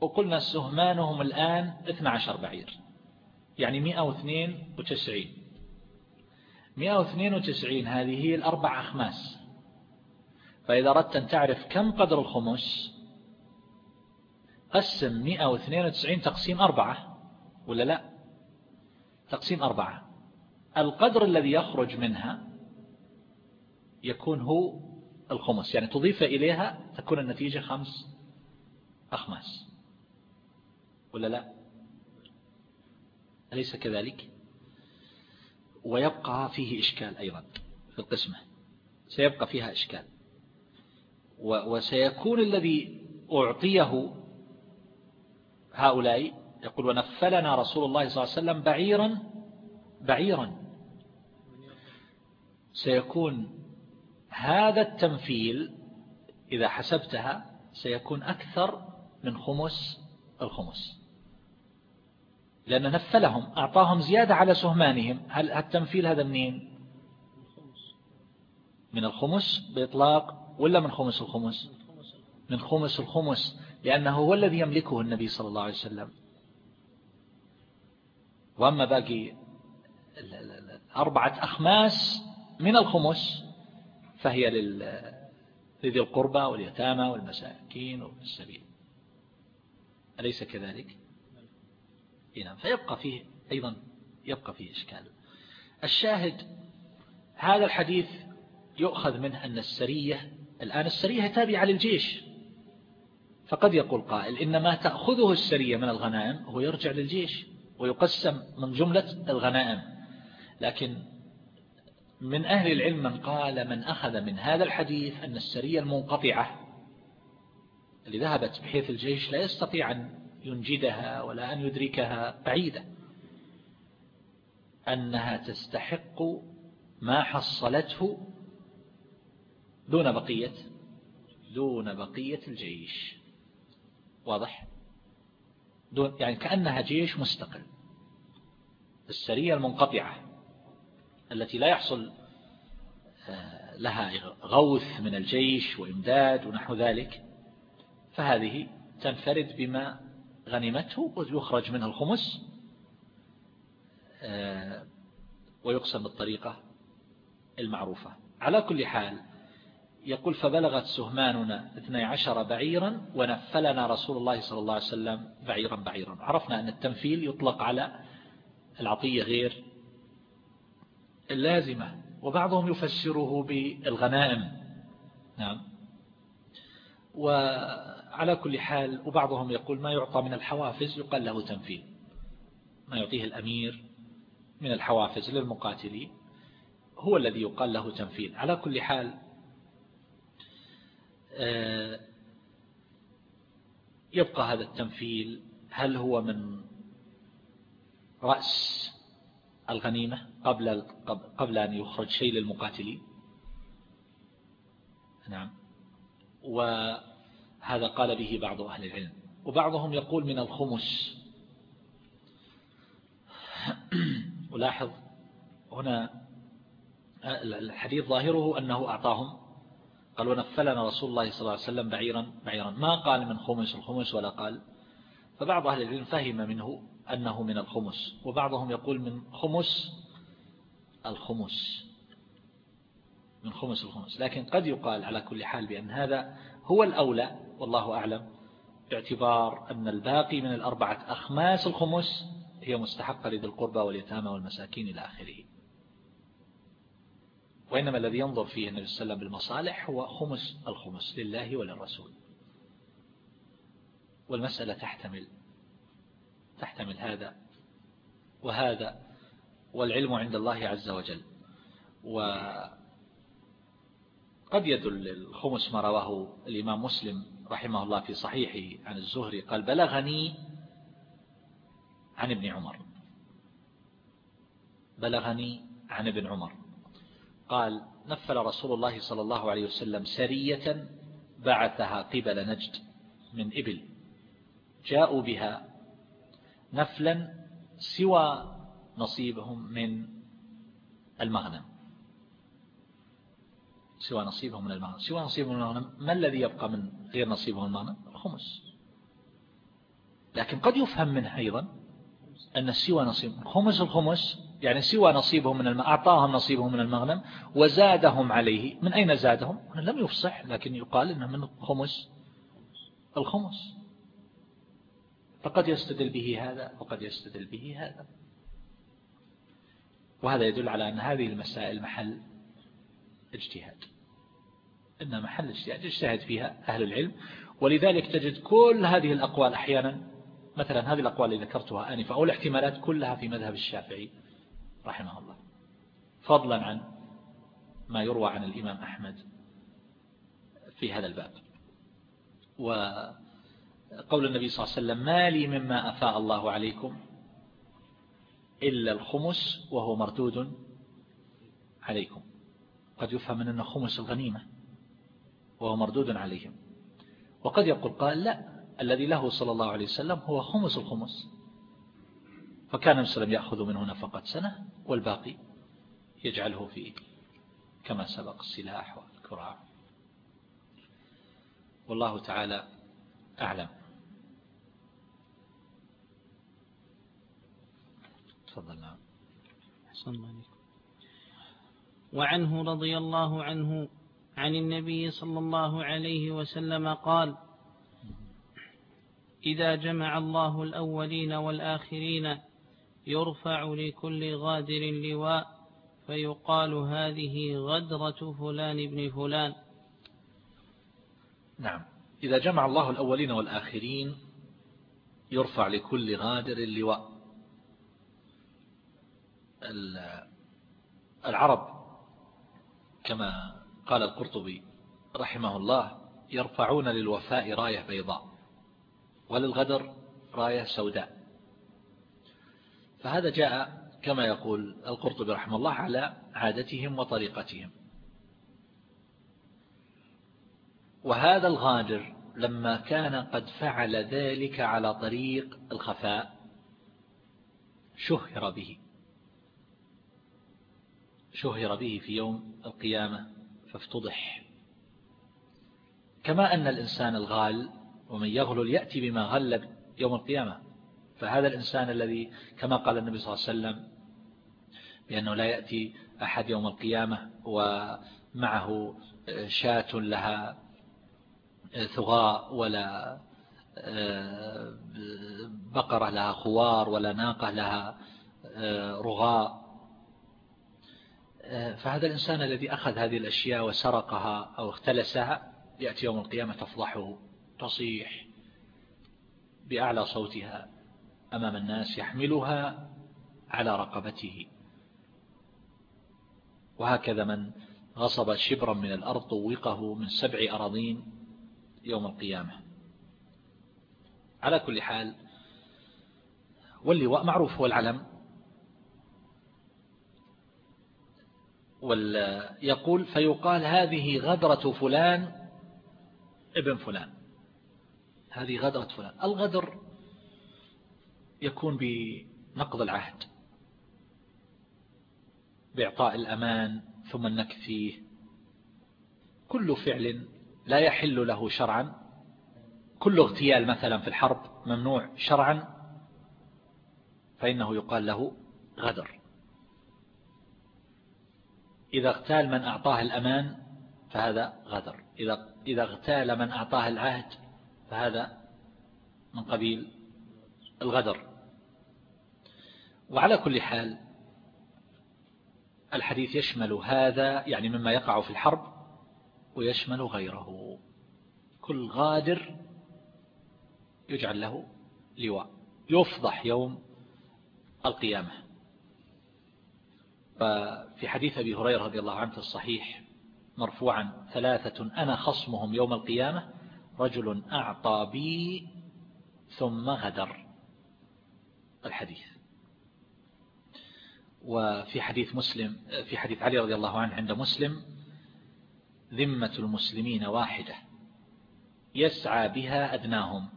وقلنا سهمانهم الآن 12 بعير يعني 192 192 هذه هي الأربع أخماس. فإذا أردت أن تعرف كم قدر الخمس قسم 192 تقسيم أربعة ولا لا؟ تقسيم أربعة. القدر الذي يخرج منها يكون هو الخمس. يعني تضيف إليها تكون النتيجة خمس أخماس. ولا لا؟ أليس كذلك؟ ويبقى فيه إشكال أيضا في القسمة. سيبقى فيها إشكال. وسيكون الذي أعطيه هؤلاء يقول ونفلنا رسول الله صلى الله عليه وسلم بعيرا بعيرا. سيكون هذا التنفيل إذا حسبتها سيكون أكثر من خمس الخمس. لأن نفلهم أعطاهم زيادة على سهمانهم. هل التنفيل هذا منين؟ من الخمس بإطلاق ولا من خمس الخمس؟ من خمس الخمس لأنه هو الذي يملكه النبي صلى الله عليه وسلم. وأما باقي أربعة أخماس من الخمس فهي لذي القربى واليتامى والمساكين والسبيل أليس كذلك؟ نعم فيبقى فيه أيضا يبقى فيه إشكال. الشاهد هذا الحديث يؤخذ منه أن السرية الآن السرية تابعة للجيش. فقد يقول قائل إن ما تأخذه السرية من الغنائم هو يرجع للجيش. ويقسم من جملة الغنائم. لكن من أهل العلم من قال من أخذ من هذا الحديث أن السرية المنقطعة اللي ذهبت بحيث الجيش لا يستطيع أن ينجدها ولا أن يدركها بعيدة. أنها تستحق ما حصلته دون بقية دون بقية الجيش. واضح؟ دون يعني كأنها جيش مستقل. السرية المنقطعة التي لا يحصل آه، لها غوث من الجيش وإمداد ونحو ذلك فهذه تنفرد بما غنمته ويخرج منها الخمس آه، ويقسم بالطريقة المعروفة. على كل حال يقول فبلغت سهماننا 12 بعيرا ونفلنا رسول الله صلى الله عليه وسلم بعيرا بعيرا. عرفنا أن التنفيل يطلق على العطية غير اللازمة وبعضهم يفسره بالغنائم. نعم. وعلى كل حال وبعضهم يقول ما يعطى من الحوافز يقال له تنفيل. ما يعطيه الأمير من الحوافز للمقاتلين هو الذي يقال له تنفيل. على كل حال يبقى هذا التنفيل هل هو من رأس الغنيمة قبل قبل أن يخرج شيء للمقاتلين؟ نعم. وهذا قال به بعض أهل العلم. وبعضهم يقول من الخمس. ولاحظ هنا الحديث ظاهره أنه أعطاهم قال ونفلنا رسول الله صلى الله عليه وسلم بعيرا بعيرا. ما قال من خمس الخمس ولا قال. فبعض أهل العلم فهم منه أنه من الخمس وبعضهم يقول من خمس الخمس. من خمس الخمس. لكن قد يقال على كل حال بأن هذا هو الأولى والله أعلم باعتبار أن الباقي من الأربعة أخماس الخمس هي مستحقة لذي القربى واليتامى والمساكين إلى آخره. وإنما الذي ينظر فيه النبي صلى الله عليه وسلم بالمصالح هو خمس الخمس لله وللرسول. والمسألة تحتمل تحتمل هذا وهذا والعلم عند الله عز وجل. وقد يدل الخمس ما رواه الإمام مسلم رحمه الله في صحيحه عن الزهري قال بلغني عن ابن عمر. بلغني عن ابن عمر. قال نفل رسول الله صلى الله عليه وسلم سرية بعثها قبل نجد من إبل. جاءوا بها نفلا سوى نصيبهم من المغنم. سوى نصيبهم من المغنم. سوى نصيبهم من المغنم. ما الذي يبقى من غير نصيبهم من المغنم؟ الخمس. لكن قد يفهم منه أيضا أن سوى نصيب خمس الخمس يعني سوى نصيبهم من المغنم أعطاهم نصيبهم من المغنم وزادهم عليه. من أين زادهم؟ لم يفصح لكن يقال أنه من خمس الخمس. فقد يستدل به هذا وقد يستدل به هذا. وهذا يدل على أن هذه المسائل محل اجتهاد. إنها محل اجتهاد اجتهد فيها أهل العلم. ولذلك تجد كل هذه الأقوال أحيانا مثلا هذه الأقوال اللي ذكرتها آنفا أو الاحتمالات كلها في مذهب الشافعي. رحمه الله. فضلا عن ما يروى عن الإمام أحمد في هذا الباب. وقول النبي صلى الله عليه وسلم ما لي مما أفاء الله عليكم إلا الخمس وهو مردود عليكم. قد يفهم من أنه خمس الغنيمة وهو مردود عليهم. وقد يقول قال لا الذي له صلى الله عليه وسلم هو خمس الخمس. فكان النبي صلى الله عليه وسلم يأخذ منه نفقة سنة والباقي يجعله في كما سبق السلاح والكراع والله تعالى أعلم. تفضل نعم. وعنه رضي الله عنه عن النبي صلى الله عليه وسلم قال إذا جمع الله الأولين والآخرين يرفع لكل غادر لواء فيقال هذه غدرة فلان بن فلان. نعم. إذا جمع الله الأولين والآخرين يرفع لكل غادر لواء. العرب كما قال القرطبي رحمه الله يرفعون للوفاء راية بيضاء وللغدر راية سوداء. فهذا جاء كما يقول القرطبي رحمه الله على عادتهم وطريقتهم. وهذا الغادر لما كان قد فعل ذلك على طريق الخفاء شهر به. شهر به في يوم القيامة فافتضح. كما أن الإنسان الغال ومن يغلل يأتي بما غلب يوم القيامة. فهذا الإنسان الذي كما قال النبي صلى الله عليه وسلم بأنه لا يأتي أحد يوم القيامة ومعه شاة لها ثغاء ولا آه، بقرة لها خوار ولا ناقة لها آه، رغاء. آه، فهذا الإنسان الذي أخذ هذه الأشياء وسرقها أو اختلسها يأتي يوم القيامة تفضحه تصيح بأعلى صوتها. أمام الناس يحملها على رقبته. وهكذا من غصب شبرا من الأرض طوقه من سبع أراضين يوم القيامة. على كل حال واللواء معروف هو العلم يقول فيقال هذه غدرة فلان ابن فلان. هذه غدرة فلان. الغدر يكون بنقض العهد بإعطاء الأمان ثم النكث فيه. كل فعل لا يحل له شرعا. كل اغتيال مثلا في الحرب ممنوع شرعا فإنه يقال له غدر. إذا اغتال من أعطاه الأمان فهذا غدر. إذا إذا اغتال من أعطاه العهد فهذا من قبيل الغدر. وعلى كل حال الحديث يشمل هذا يعني مما يقع في الحرب ويشمل غيره. كل غادر يجعل له لواء يفضح يوم القيامة. ففي حديث أبي هريرة رضي الله عنه في الصحيح مرفوعا ثلاثة أنا خصمهم يوم القيامة رجل أعطى بي ثم غدر. الحديث. وفي حديث مسلم في حديث علي رضي الله عنه عند مسلم ذمة المسلمين واحدة يسعى بها أدناهم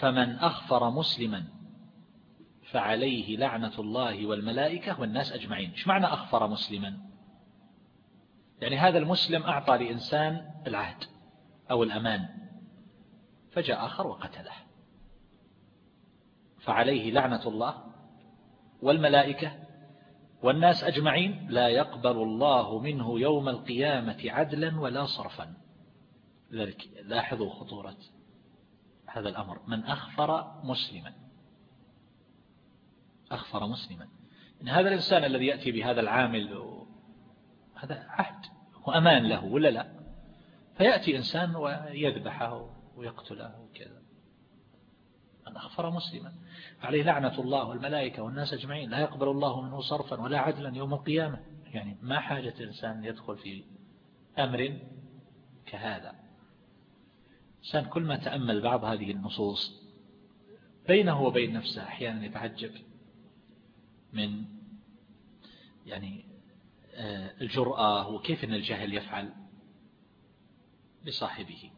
فمن أخفر مسلما فعليه لعنة الله والملائكة والناس أجمعين. إيش معنى أخفر مسلما؟ يعني هذا المسلم أعطى لإنسان العهد أو الأمان فجاء آخر وقتله فعليه لعنة الله والملائكة والناس أجمعين لا يقبل الله منه يوم القيامة عدلا ولا صرفا. لذلك لاحظوا خطورة هذا الأمر. من أخفر مسلما. أخفر مسلما. إن هذا الإنسان الذي يأتي بهذا العامل هذا عهد وأمان له ولا لا؟ فيأتي إنسان ويذبحه ويقتله وكذا. من أغفر مسلما. عليه لعنة الله والملائكة والناس أجمعين. لا يقبل الله منه صرفا ولا عدلا يوم القيامة. يعني ما حاجة إنسان يدخل في أمر كهذا. إنسان كل ما تأمل بعض هذه النصوص بينه وبين نفسه أحيانا يتعجب من يعني آه، الجرأة وكيف أن الجهل يفعل بصاحبه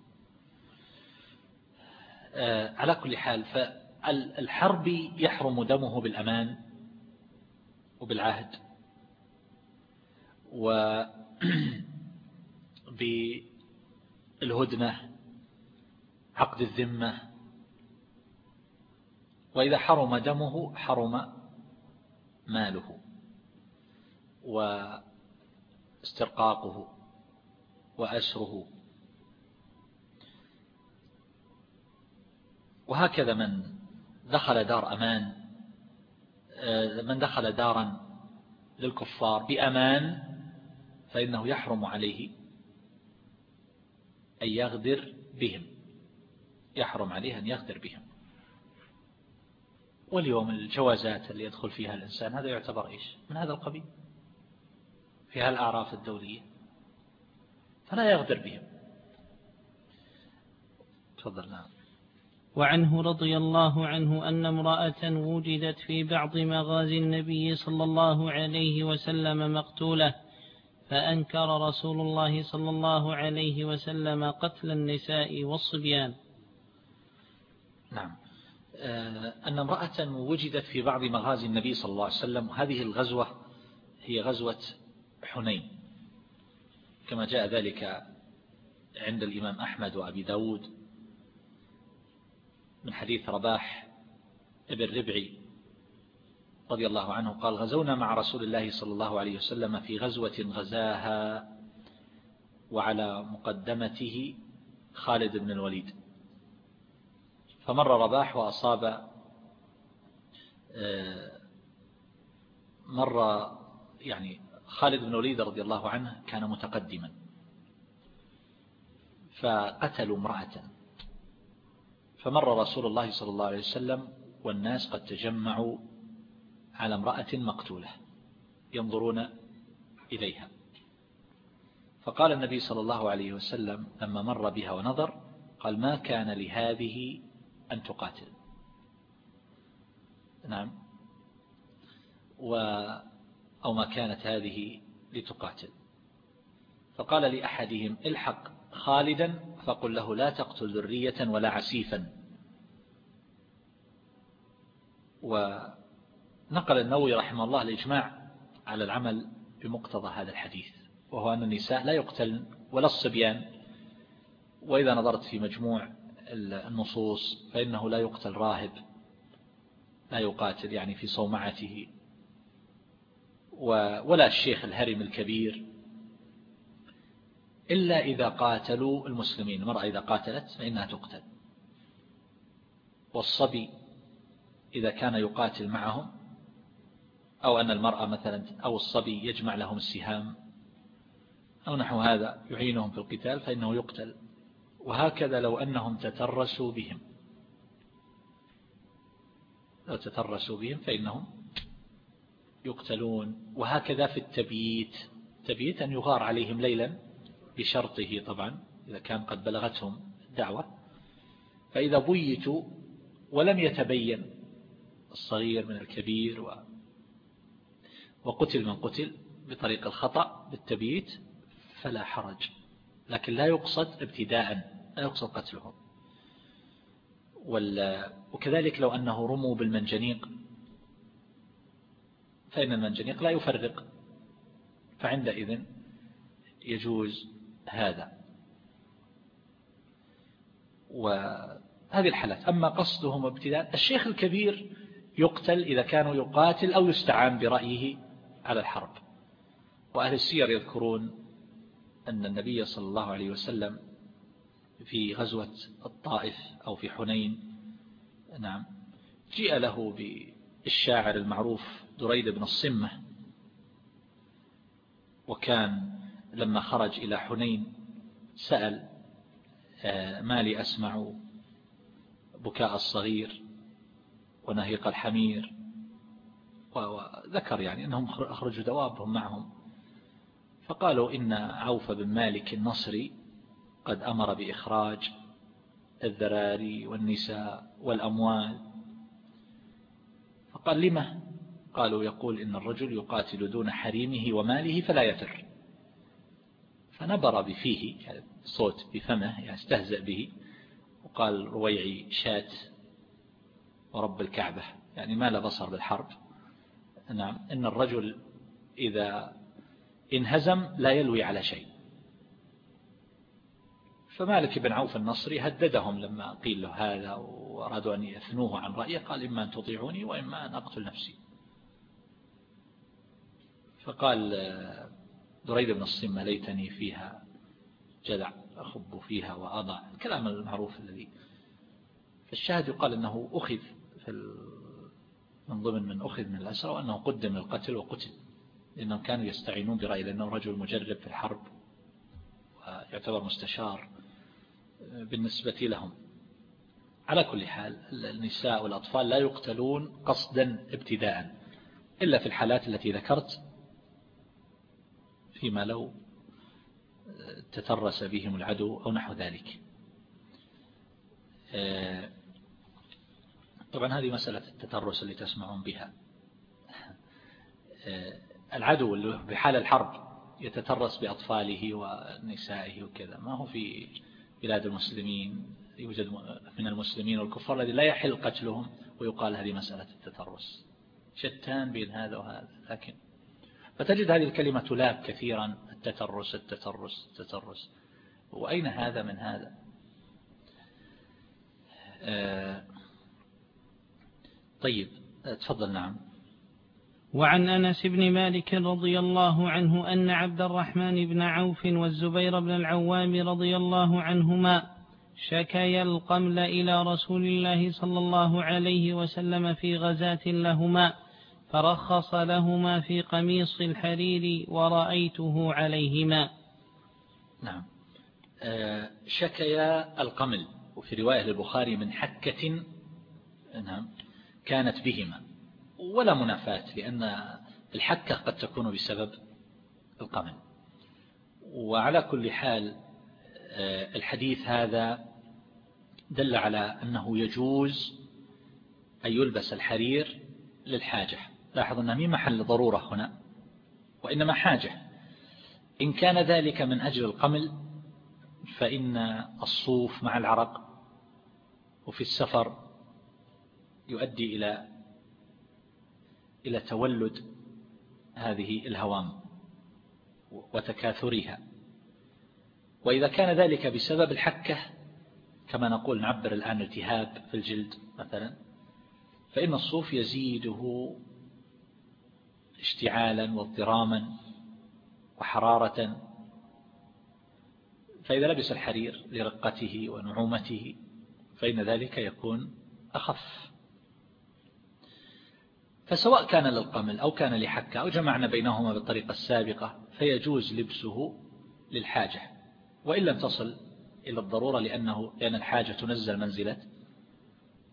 على كل حال فالحرب يحرم دمه بالأمان وبالعهد. وبالهدنة عقد الذمة. وإذا حرم دمه حرم ماله واسترقاقه وأسره. وهكذا من دخل دار أمان آه، من دخل دارا للكفار بأمان فإنه يحرم عليه أن يغدر بهم. يحرم عليه أن يغدر بهم. واليوم الجوازات اللي يدخل فيها الإنسان هذا يعتبر إيش؟ من هذا القبيل. في هالأعراف الدولية. فلا يغدر بهم. تفضل نعم. وعنه رضي الله عنه أن امرأة وجدت في بعض مغازي النبي صلى الله عليه وسلم مقتولة فأنكر رسول الله صلى الله عليه وسلم قتل النساء والصبيان. نعم. آه، أن امرأة وجدت في بعض مغازي النبي صلى الله عليه وسلم هذه الغزوة هي غزوة حنين. كما جاء ذلك عند الإمام أحمد وأبي داود من حديث رباح ابن ربعي رضي الله عنه قال غزونا مع رسول الله صلى الله عليه وسلم في غزوة غزاها وعلى مقدمته خالد بن الوليد. فمر رباح وأصاب آه، مر يعني خالد بن الوليد رضي الله عنه كان متقدما فقتلوا امرأة. فمر رسول الله صلى الله عليه وسلم والناس قد تجمعوا على امرأة مقتولة ينظرون إليها. فقال النبي صلى الله عليه وسلم لما مر بها ونظر قال ما كان لهذه أن تقاتل. نعم. و أو ما كانت هذه لتقاتل. فقال لأحدهم الحق خالدا فقل له لا تقتل ذرية ولا عسيفا. ونقل النووي رحمه الله الإجماع على العمل بمقتضى هذا الحديث وهو أن النساء لا يقتلن ولا الصبيان. وإذا نظرت في مجموع النصوص فإنه لا يقتل راهب لا يقاتل يعني في صومعته. ولا الشيخ الهرم الكبير إلا إذا قاتلوا المسلمين. المرأة إذا قاتلت فإنها تقتل. والصبي إذا كان يقاتل معهم أو أن المرأة مثلا أو الصبي يجمع لهم السهام أو نحو هذا يعينهم في القتال فإنه يقتل. وهكذا لو أنهم تترسوا بهم. لو تترسوا بهم فإنهم يقتلون. وهكذا في التبييت. تبييت أن يغار عليهم ليلا. بشرطه طبعا إذا كان قد بلغتهم الدعوة. فإذا بيتوا ولم يتبين الصغير من الكبير و وقتل من قتل بطريق الخطأ بالتبييت فلا حرج. لكن لا يقصد ابتداء لا يقصد قتلهم. وكذلك لو أنه رموا بالمنجنيق فإن المنجنيق لا يفرق. فعندئذ يجوز هذا. وهذه الحالات. أما قصدهم ابتداء الشيخ الكبير يقتل إذا كانوا يقاتل أو يستعان برأيه على الحرب. وأهل السير يذكرون أن النبي صلى الله عليه وسلم في غزوة الطائف أو في حنين نعم جيء له بالشاعر المعروف دريد بن الصمة وكان لما خرج إلى حنين سأل آه، ما لي أسمع بكاء الصغير ونهيق الحمير؟ وذكر يعني أنهم أخرجوا دوابهم معهم. فقالوا إن عوف بن مالك النصري قد أمر بإخراج الذراري والنساء والأموال. فقال لما قالوا يقول إن الرجل يقاتل دون حريمه وماله فلا يفر. فنبر بفيه يعني صوت بفمه يعني استهزأ به وقال رويعي شات ورب الكعبة يعني ما لا بصر بالحرب. نعم إن الرجل إذا انهزم لا يلوي على شيء. فمالك بن عوف النصري هددهم لما قيل له هذا وأرادوا أن يثنوه عن رأيه قال إما أن تطيعوني وإما أن أقتل نفسي. فقال دريد بن الصمة ليتني فيها جدع أخب فيها وأضع. الكلام المعروف الذي فالشاهد يقال أنه أخذ في من ضمن من أخذ من الأسرى وأنه قدم للقتل وقتل لأنهم كانوا يستعينون برأي لأنه رجل مجرب في الحرب ويعتبر مستشار بالنسبة لهم. على كل حال النساء والأطفال لا يقتلون قصدا ابتداء إلا في الحالات التي ذكرت فيما لو تترس بهم العدو أو نحو ذلك. طبعا هذه مسألة التترس اللي تسمعون بها. العدو اللي بحال الحرب يتترس بأطفاله ونسائه وكذا. ما هو في بلاد المسلمين يوجد من المسلمين والكفار الذي لا يحل قتلهم ويقال هذه مسألة التترس. شتان بين هذا وهذا لكن فتجد هذه الكلمة تلاب كثيرا التترس التترس التترس. وأين هذا من هذا؟ آه، طيب تفضل نعم. وعن أنس بن مالك رضي الله عنه أن عبد الرحمن بن عوف والزبير بن العوام رضي الله عنهما شكيا القمل إلى رسول الله صلى الله عليه وسلم في غزاة لهما. فرخص لهما في قميص الحرير ورأيته عليهما. نعم. آه، شكيا القمل وفي رواية للبخاري من حكة نعم كانت بهما. ولا منافاة لأن الحكة قد تكون بسبب القمل. وعلى كل حال آه، الحديث هذا دل على أنه يجوز أن يلبس الحرير للحاجة. لاحظ أنه مين محل ضرورة هنا؟ وإنما حاجة. إن كان ذلك من أجل القمل فإن الصوف مع العرق وفي السفر يؤدي إلى إلى تولد هذه الهوام وتكاثرها. وإذا كان ذلك بسبب الحكة كما نقول نعبر الآن التهاب في الجلد مثلا فإن الصوف يزيده اشتعالا واضطراما وحرارة. فإذا لبس الحرير لرقته ونعومته فإن ذلك يكون أخف. فسواء كان للقمل أو كان لحكة أو جمعنا بينهما بالطريقة السابقة فيجوز لبسه للحاجة وإن لم تصل إلى الضرورة لأنه لأن الحاجة تنزل منزلة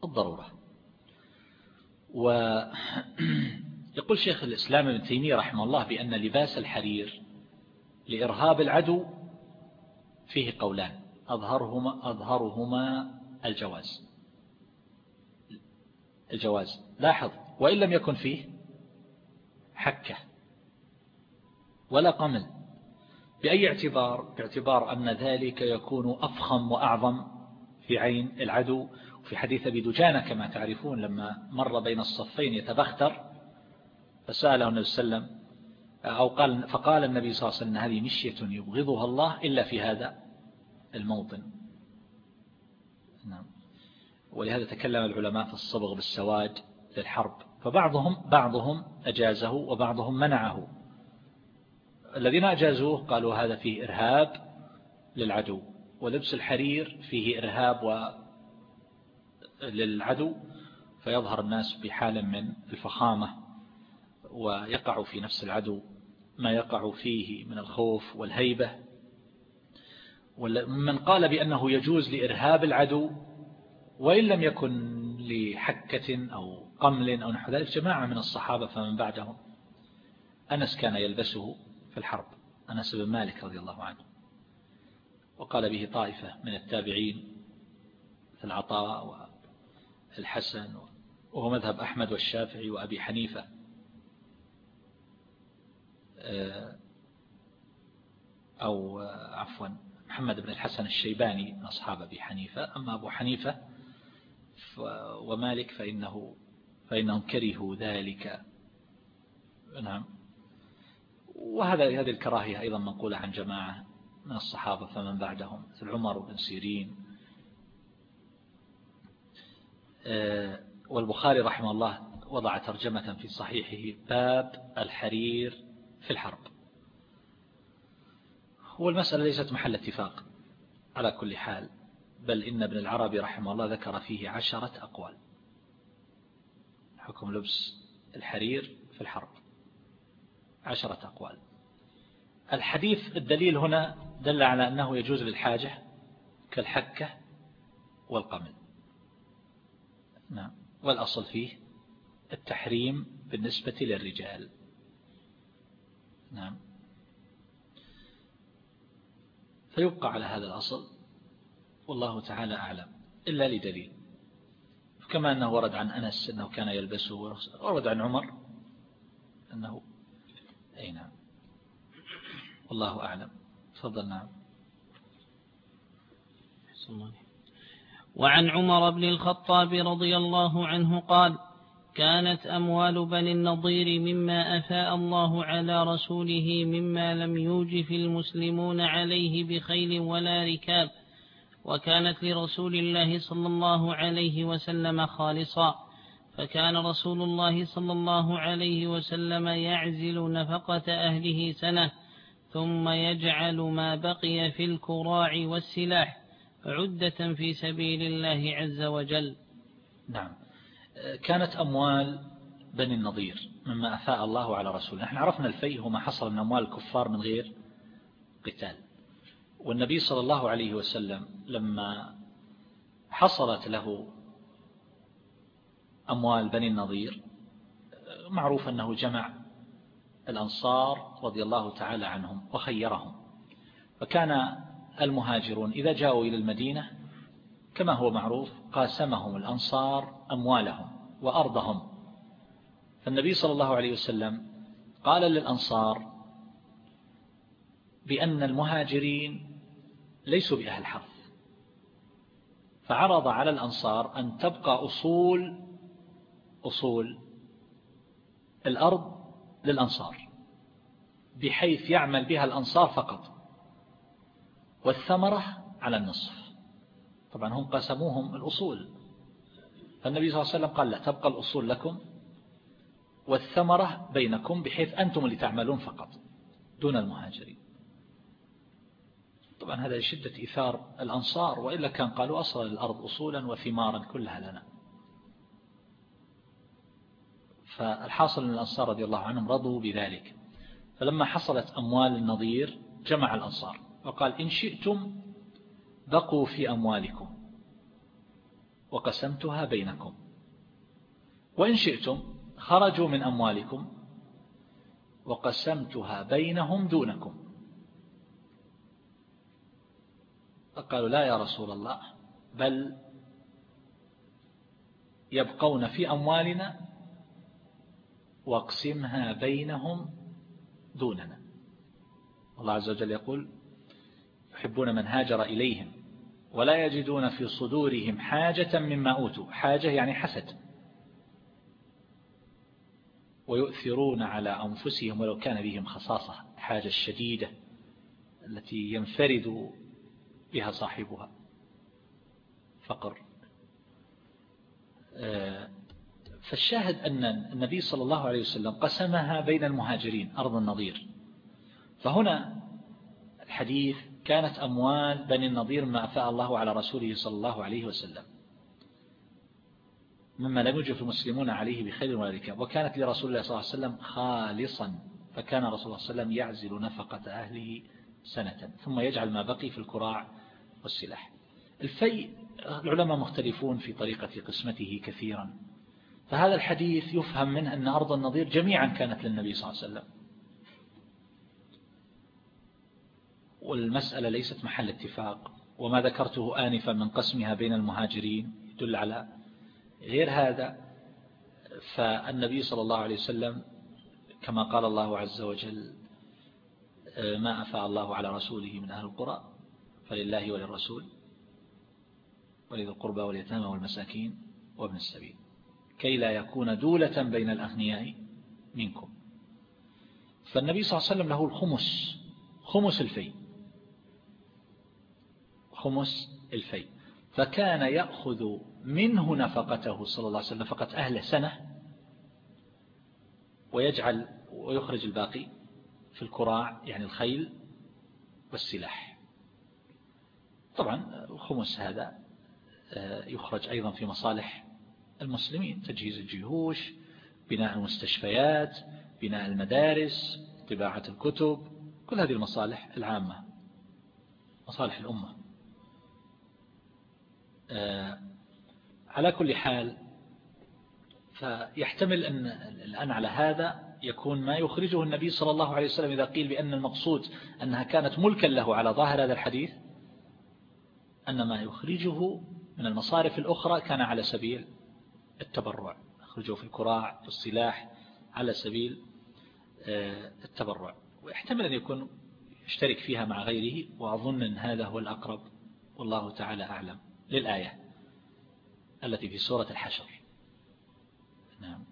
الضرورة. ويقول شيخ الإسلام ابن تيمية رحمه الله بأن لباس الحرير لإرهاب العدو فيه قولان أظهرهما, أظهرهما الجواز. الجواز. لاحظ وإن لم يكن فيه حكة ولا قمل. بأي اعتبار؟ باعتبار أن ذلك يكون أفخم وأعظم في عين العدو. في حديث أبي دجانة كما تعرفون لما مر بين الصفين يتبختر فسأله النبي صلى الله عليه وسلم أو قال فقال النبي صلى الله عليه وسلم هذه مشية يبغضها الله إلا في هذا الموطن. نعم. ولهذا تكلم العلماء في الصبغ بالسواد للحرب فبعضهم بعضهم أجازه وبعضهم منعه. الذين أجازوه قالوا هذا فيه إرهاب للعدو ولبس الحرير فيه إرهاب و للعدو فيظهر الناس بحال من الفخامة. ويقع في نفس العدو ما يقع فيه من الخوف والهيبة. ومن قال بأنه يجوز لإرهاب العدو وإن لم يكن لحكة أو قمل أو نحو ذلك جماعة من الصحابة فمن بعدهم. أنس كان يلبسه في الحرب أنس بن مالك رضي الله عنه. وقال به طائفة من التابعين العطاء والحسن وهو مذهب أحمد والشافعي وأبي حنيفة. أو عفوا محمد بن الحسن الشيباني من أصحاب أبي حنيفة. أما أبو حنيفة ومالك فإنه فإنهم كرهوا ذلك. نعم. وهذا هذه الكراهية أيضا منقولة عن جماعة من الصحابة فمن بعدهم مثل عمر بن سيرين. آه، والبخاري رحمه الله وضع ترجمة في صحيحه باب الحرير في الحرب. والمسألة ليست محل اتفاق على كل حال بل إن ابن العربي رحمه الله ذكر فيه عشرة أقوال. حكم لبس الحرير في الحرب. عشرة أقوال. الحديث الدليل هنا دل على أنه يجوز للحاجة كالحكة والقمل. نعم. والأصل فيه التحريم بالنسبة للرجال. نعم. فيبقى على هذا الأصل والله تعالى أعلم إلا لدليل. كما أنه ورد عن أنس أنه كان يلبسه ورد عن عمر أنه أي نعم. والله أعلم. تفضل نعم. وعن عمر بن الخطاب رضي الله عنه قال كانت أموال بني النضير مما أفاء الله على رسوله مما لم يوجف المسلمون عليه بخيل ولا ركاب وكانت لرسول الله صلى الله عليه وسلم خالصا. فكان رسول الله صلى الله عليه وسلم يعزل نفقة أهله سنة ثم يجعل ما بقي في الكراع والسلاح عدة في سبيل الله عز وجل. نعم. كانت أموال بني النضير مما أفاء الله على رسوله. نحن عرفنا الفي هو ما حصل من أموال الكفار من غير قتال. والنبي صلى الله عليه وسلم لما حصلت له أموال بني النضير معروف أنه جمع الأنصار رضي الله تعالى عنهم وخيرهم. فكان المهاجرون إذا جاءوا إلى المدينة كما هو معروف قاسمهم الأنصار أموالهم وأرضهم. فالنبي صلى الله عليه وسلم قال للأنصار بأن المهاجرين ليسوا بأهل حرث فعرض على الأنصار أن تبقى أصول أصول الأرض للأنصار بحيث يعمل بها الأنصار فقط والثمرة على النصف. طبعا هم قسموهم الأصول. فالنبي صلى الله عليه وسلم قال لا تبقى الأصول لكم والثمرة بينكم بحيث أنتم اللي تعملون فقط دون المهاجرين. طبعا هذا لشدة إثار الأنصار وإلا كان قالوا أصل الأرض أصولا وثمارا كلها لنا. فالحاصل أن الأنصار رضي الله عنهم رضوا بذلك. فلما حصلت أموال النظير جمع الأنصار وقال إن شئتم بقوا في أموالكم وقسمتها بينكم. وإن شئتم خرجوا من أموالكم وقسمتها بينهم دونكم. فقالوا لا يا رسول الله بل يبقون في أموالنا واقسمها بينهم دوننا. الله عز وجل يقول يحبون من هاجر إليهم. ولا يجدون في صدورهم حاجة مما أوتوا. حاجة يعني حسد. ويؤثرون على أنفسهم ولو كان بهم خصاصة. حاجة الشديدة التي ينفرد بها صاحبها. فقر. آه، فالشاهد أن النبي صلى الله عليه وسلم قسمها بين المهاجرين أرض النظير. فهنا الحديث كانت أموال بني النضير ما أفاء الله على رسوله صلى الله عليه وسلم. مما لم يجف المسلمون عليه بخير ولا وكانت لرسول الله صلى الله عليه وسلم خالصا فكان رسول الله صلى الله عليه وسلم يعزل نفقة أهله سنة ثم يجعل ما بقي في الكراع والسلاح. الفيء العلماء مختلفون في طريقة قسمته كثيرا. فهذا الحديث يفهم منه أن أرض النظير جميعا كانت للنبي صلى الله عليه وسلم. والمسألة ليست محل اتفاق وما ذكرته آنفا من قسمها بين المهاجرين يدل على غير هذا. فالنبي صلى الله عليه وسلم كما قال الله عز وجل ما أفاء الله على رسوله من أهل القرى فلله وللرسول ولذي القربى واليتامى والمساكين وابن السبيل. كي لا يكون دولة بين الأغنياء منكم. فالنبي صلى الله عليه وسلم له الخمس خمس الفي خمس الفي فكان يأخذ منه نفقته صلى الله عليه وسلم نفقة أهل سنة ويجعل ويخرج الباقي في الكراع يعني الخيل والسلاح. طبعا الخمس هذا آه، يخرج أيضا في مصالح المسلمين تجهيز الجيوش بناء المستشفيات بناء المدارس طباعة الكتب كل هذه المصالح العامة مصالح الأمة. على كل حال فيحتمل أن الآن على هذا يكون ما يخرجه النبي صلى الله عليه وسلم إذا قيل بأن المقصود أنها كانت ملكا له على ظاهر هذا الحديث أن ما يخرجه من المصارف الأخرى كان على سبيل التبرع يخرجه في الكراع في السلاح على سبيل آه، التبرع. ويحتمل أن يكون يشترك فيها مع غيره وأظن أن هذا هو الأقرب والله تعالى أعلم. للآية التي في سورة الحشر. نعم.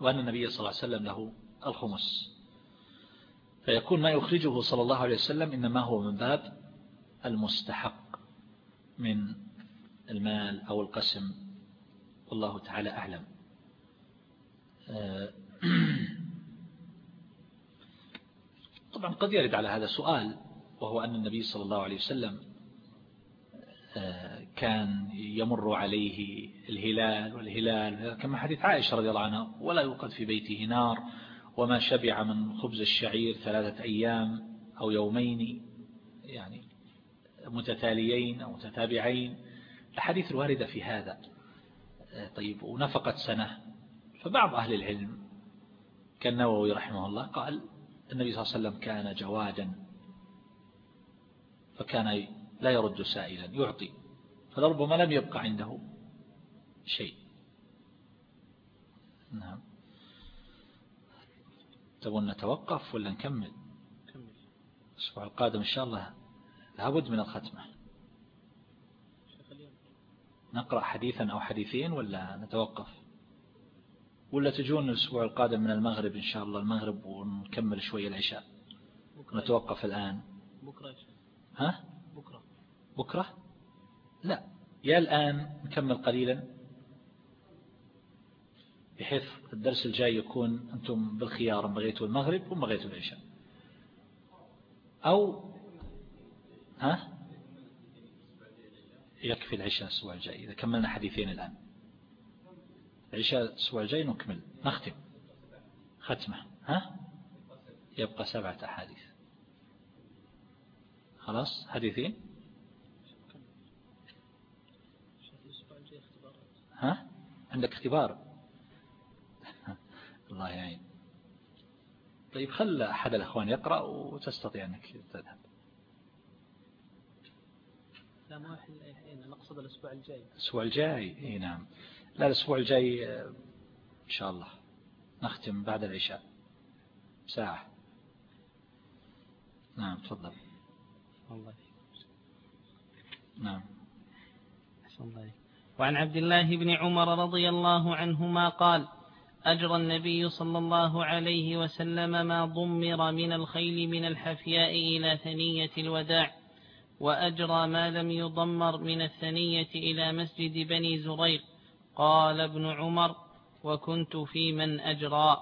وأن النبي صلى الله عليه وسلم له الخمس. فيكون ما يخرجه صلى الله عليه وسلم إنما هو من باب المستحق من المال أو القسم. والله تعالى أعلم. آه، طبعا قد يرد على هذا سؤال وهو أن النبي صلى الله عليه وسلم كان يمر عليه الهلال والهلال كما حديث عائشة رضي الله عنها ولا يوقد في بيته نار وما شبع من خبز الشعير ثلاثة أيام أو يومين يعني متتاليين أو متتابعين. الحديث الواردة في هذا. طيب ونفقت سنة. فبعض أهل العلم كالنووي رحمه الله قال النبي صلى الله عليه وسلم كان جوادا فكان لا يرد سائلا يعطي. فلربما لم يبقى عنده شيء. نعم. تبون نتوقف ولا نكمل؟ الأسبوع القادم إن شاء الله لابد من الختمة. نقرأ حديثا أو حديثين ولا نتوقف؟ ولا تجون الأسبوع القادم من المغرب إن شاء الله؟ المغرب ونكمل شوية العشاء. نتوقف الآن. بكرة ها؟ بكرة؟ لا. يا الآن نكمل قليلا. بحيث الدرس الجاي يكون أنتم بالخيار بغيتوا المغرب وبغيتوا العشاء. أو ها؟ يكفي العشاء الأسبوع الجاي. إذا كملنا حديثين الآن. العشاء الأسبوع الجاي نكمل. نختم. ختمة. ها؟ يبقى سبعة أحاديث. خلاص؟ حديثين؟ ها؟ عندك اختبار. الله يعين. طيب خل أحد الأخوان يقرأ وتستطيع أنك تذهب. لا ما نقصد الأسبوع الجاي. الأسبوع الجاي؟ إي نعم. لا الأسبوع الجاي إن شاء الله. نختم بعد العشاء. ساعة. نعم تفضل. الله نعم. الله وعن عبد الله بن عمر رضي الله عنهما قال أجرى النبي صلى الله عليه وسلم ما ضمر من الخيل من الحفياء إلى ثنية الوداع وأجرى ما لم يضمر من الثنية إلى مسجد بني زريق. قال ابن عمر وكنت في من أجرى.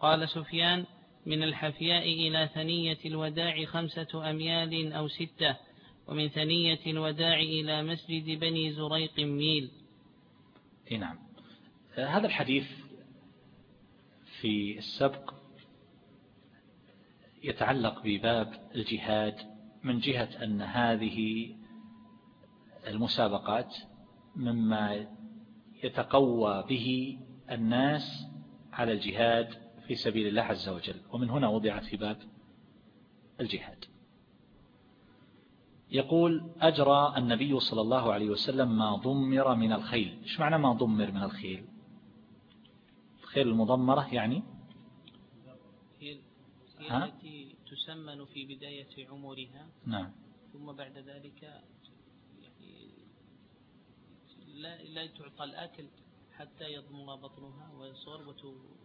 قال سفيان من الحفياء إلى ثنية الوداع خمسة أميال أو ستة. ومن ثنية الوداع إلى مسجد بني زريق ميل. نعم. هذا الحديث في السبق يتعلق بباب الجهاد من جهة أن هذه المسابقات مما يتقوى به الناس على الجهاد في سبيل الله عز وجل. ومن هنا وضعت في باب الجهاد. يقول أجرى النبي صلى الله عليه وسلم ما ضمر من الخيل. إيش معنى ما ضمر من الخيل؟ الخيل المضمرة يعني؟ هي التي تسمن في بداية عمرها. نعم. ثم بعد ذلك يعني لا, لا تعطى الأكل حتى يضمر بطنها ويصور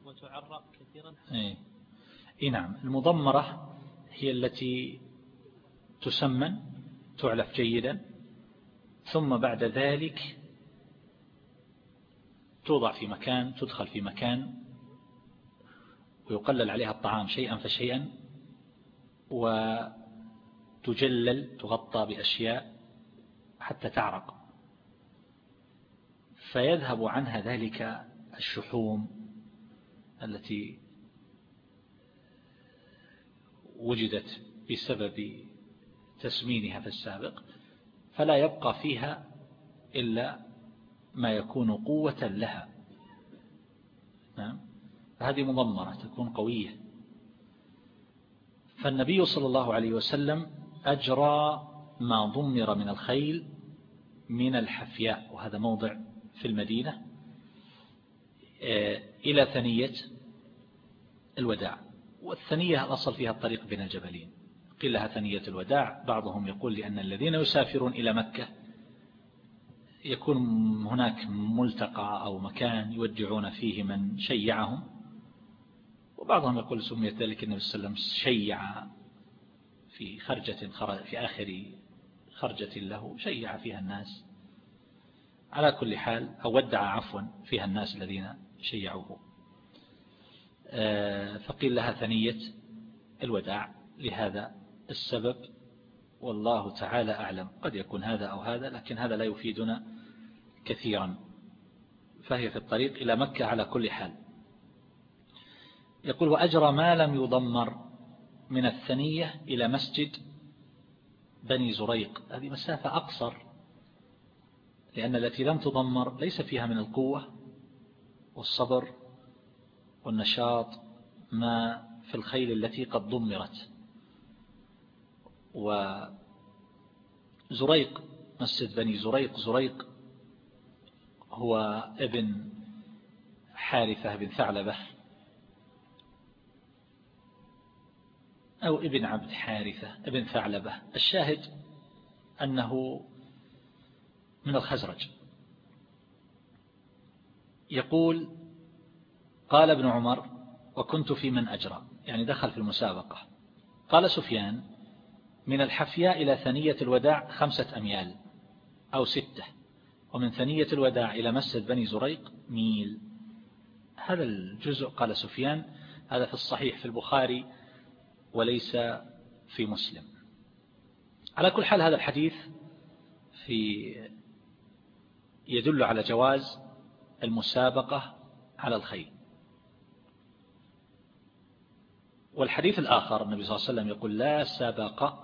وتعرق كثيرا. إيه. إيه نعم. المضمرة هي التي تسمن تعلف جيدا ثم بعد ذلك توضع في مكان تدخل في مكان ويقلل عليها الطعام شيئا فشيئا وتجلل تغطى بأشياء حتى تعرق. فيذهب عنها ذلك الشحوم التي وجدت بسبب تسمينها في السابق فلا يبقى فيها إلا ما يكون قوة لها. نعم. فهذه مضمرة تكون قوية. فالنبي صلى الله عليه وسلم أجرى ما ضمر من الخيل من الحفياء وهذا موضع في المدينة إلى ثنية الوداع. والثنية الأصل فيها الطريق بين الجبلين. قيل لها ثنية الوداع. بعضهم يقول لأن الذين يسافرون إلى مكة يكون هناك ملتقى أو مكان يودعون فيه من شيعهم وبعضهم يقول سميت ذلك النبي صلى الله عليه وسلم شيع في خرجة في آخر خرجة له شيع فيها الناس. على كل حال أو ودع عفوا فيها الناس الذين شيعوه. آه، فقيل لها ثنية الوداع. لهذا السبب والله تعالى أعلم قد يكون هذا أو هذا لكن هذا لا يفيدنا كثيرا. فهي في الطريق إلى مكة على كل حال. يقول وأجرى ما لم يضمر من الثنية إلى مسجد بني زريق. هذه مسافة أقصر لأن التي لم تضمر ليس فيها من القوة والصبر والنشاط ما في الخيل التي قد ضمرت. وزريق مسجد بني زريق. زريق هو ابن حارثة بن ثعلبة أو ابن عبد حارثة ابن ثعلبة. الشاهد أنه من الخزرج. يقول قال ابن عمر وكنت في من أجرى. يعني دخل في المسابقة. قال سفيان من الحفياء إلى ثنية الوداع خمسة أميال أو ستة ومن ثنية الوداع إلى مسجد بني زريق ميل. هذا الجزء قال سفيان هذا في الصحيح في البخاري وليس في مسلم. على كل حال هذا الحديث في يدل على جواز المسابقة على الخيل والحديث الآخر النبي صلى الله عليه وسلم يقول لا سبق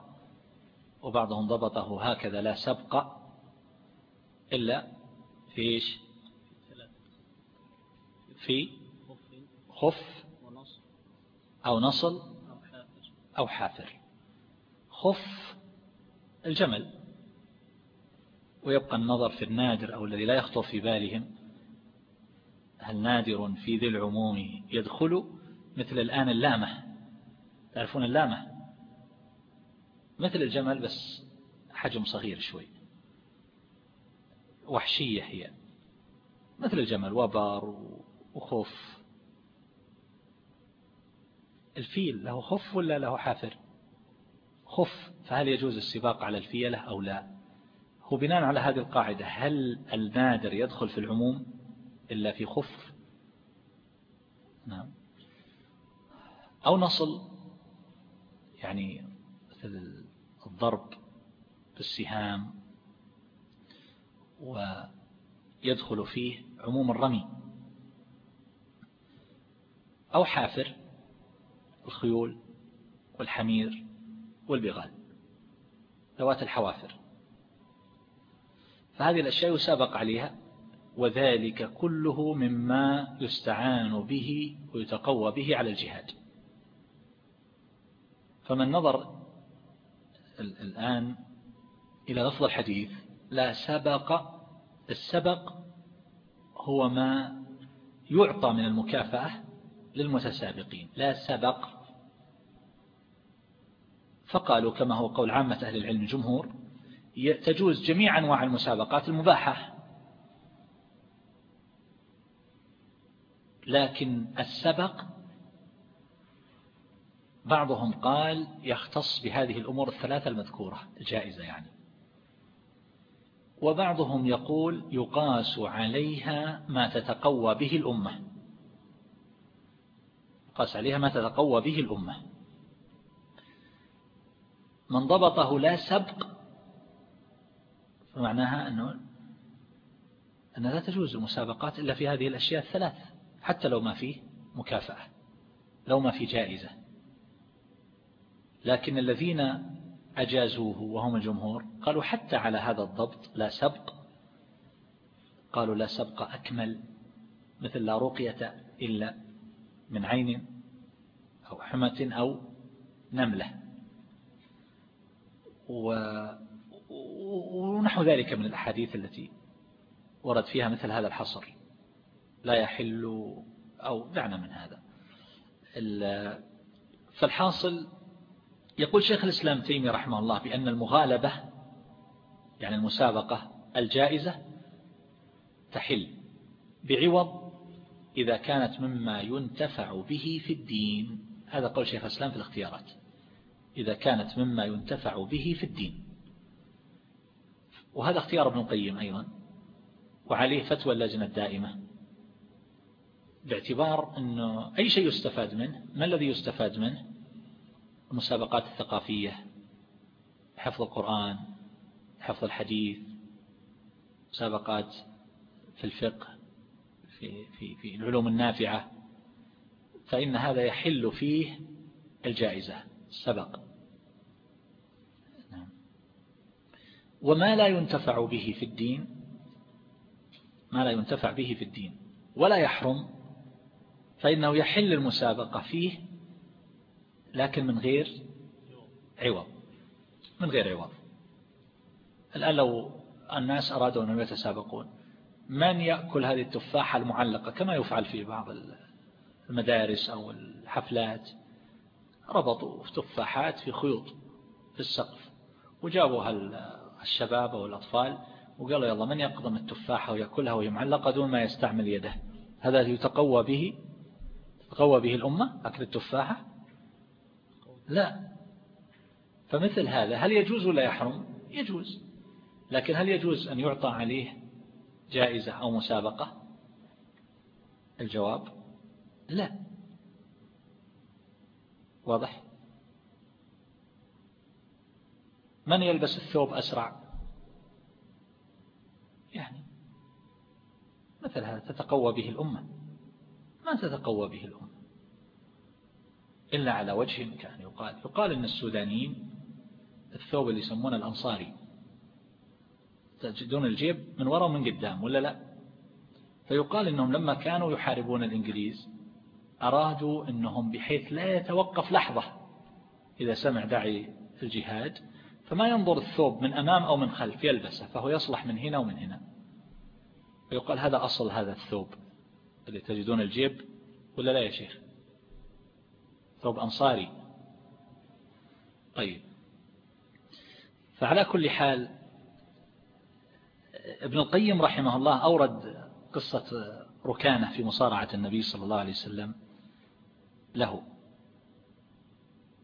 وبعضهم ضبطه هكذا لا سبق إلا في إيش؟ في خف أو نصل أو حافر. خف الجمل ويبقى النظر في النادر أو الذي لا يخطر في بالهم هل نادر في ذي العموم يدخل مثل الآن اللامة؟ تعرفون اللامة؟ مثل الجمل بس حجم صغير شوي. وحشية هي. مثل الجمل وبر وخف الفيل له خف ولا له حافر؟ خف فهل يجوز السباق على الفيلة أو لا؟ هو بناء على هذه القاعدة هل النادر يدخل في العموم إلا في خف نعم. أو نصل يعني مثل الضرب بالسهام ويدخل فيه عموم الرمي. أو حافر الخيول والحمير والبغال ذوات الحوافر. فهذه الأشياء يسابق عليها وذلك كله مما يستعان به ويتقوى به على الجهاد. فمن نظر الآن إلى لفظ الحديث. لا سبق السبق هو ما يعطى من المكافأة للمتسابقين. لا سبق. فقالوا كما هو قول عامة أهل العلم الجمهور تجوز جميع أنواع المسابقات المباحة. لكن السبق بعضهم قال يختص بهذه الأمور الثلاثة المذكورة الجائزة يعني. وبعضهم يقول يقاس عليها ما تتقوى به الأمة. يقاس عليها ما تتقوى به الأمة. من ضبطه لا سبق فمعناها أنه أن لا تجوز المسابقات إلا في هذه الأشياء الثلاث حتى لو ما فيه مكافأة لو ما في جائزة. لكن الذين أجازوه وهم الجمهور قالوا حتى على هذا الضبط لا سبق. قالوا لا سبق أكمل مثل لا رقية إلا من عين أو حمة أو نملة. ونحو ذلك من الأحاديث التي ورد فيها مثل هذا الحصر. لا يحل أو دعنا من هذا. فالحاصل يقول شيخ الإسلام تيمي رحمه الله بأن المغالبة يعني المسابقة الجائزة تحل بعوض إذا كانت مما ينتفع به في الدين. هذا قول شيخ الإسلام في الاختيارات. إذا كانت مما ينتفع به في الدين. وهذا اختيار ابن القيم أيضا. وعليه فتوى اللجنة الدائمة. باعتبار أنه أي شيء يستفاد منه ما الذي يستفاد منه؟ المسابقات الثقافية حفظ القرآن حفظ الحديث مسابقات في الفقه في, في, في العلوم النافعة فإن هذا يحل فيه الجائزة السبق نعم. وما لا ينتفع به في الدين ما لا ينتفع به في الدين ولا يحرم فإنه يحل المسابقة فيه لكن من غير عوض. من غير عوض. الآن لو الناس أرادوا أن يتسابقون من يأكل هذه التفاحة المعلقة؟ كما يفعل في بعض المدارس أو الحفلات. ربطوا تفاحات في خيوط في السقف وجابوا الشباب أو الأطفال وقالوا يلا من يقضم التفاحة ويأكلها وهي معلقة دون ما يستعمل يده؟ هذا يتقوى به تقوى به الأمة أكل التفاحة؟ لا. فمثل هذا هل يجوز ولا يحرم؟ يجوز. لكن هل يجوز أن يعطى عليه جائزة أو مسابقة؟ الجواب لا. واضح؟ من يلبس الثوب أسرع؟ يعني مثل هذا تتقوى به الأمة. ما تتقوى به الأمة؟ إلا على وجه كان يقال. يقال أن السودانيين الثوب اللي يسمونه الأنصاري تجدون الجيب من وراء ومن قدام ولا لا؟ فيقال أنهم لما كانوا يحاربون الإنجليز أرادوا أنهم بحيث لا يتوقف لحظة إذا سمع داعي الجهاد فما ينظر الثوب من أمام أو من خلف يلبسه فهو يصلح من هنا ومن هنا. فيقال هذا أصل هذا الثوب اللي تجدون الجيب ولا لا يا شيخ؟ ثوب أنصاري. طيب. فعلى كل حال ابن القيم رحمه الله أورد قصة ركانة في مصارعة النبي صلى الله عليه وسلم له.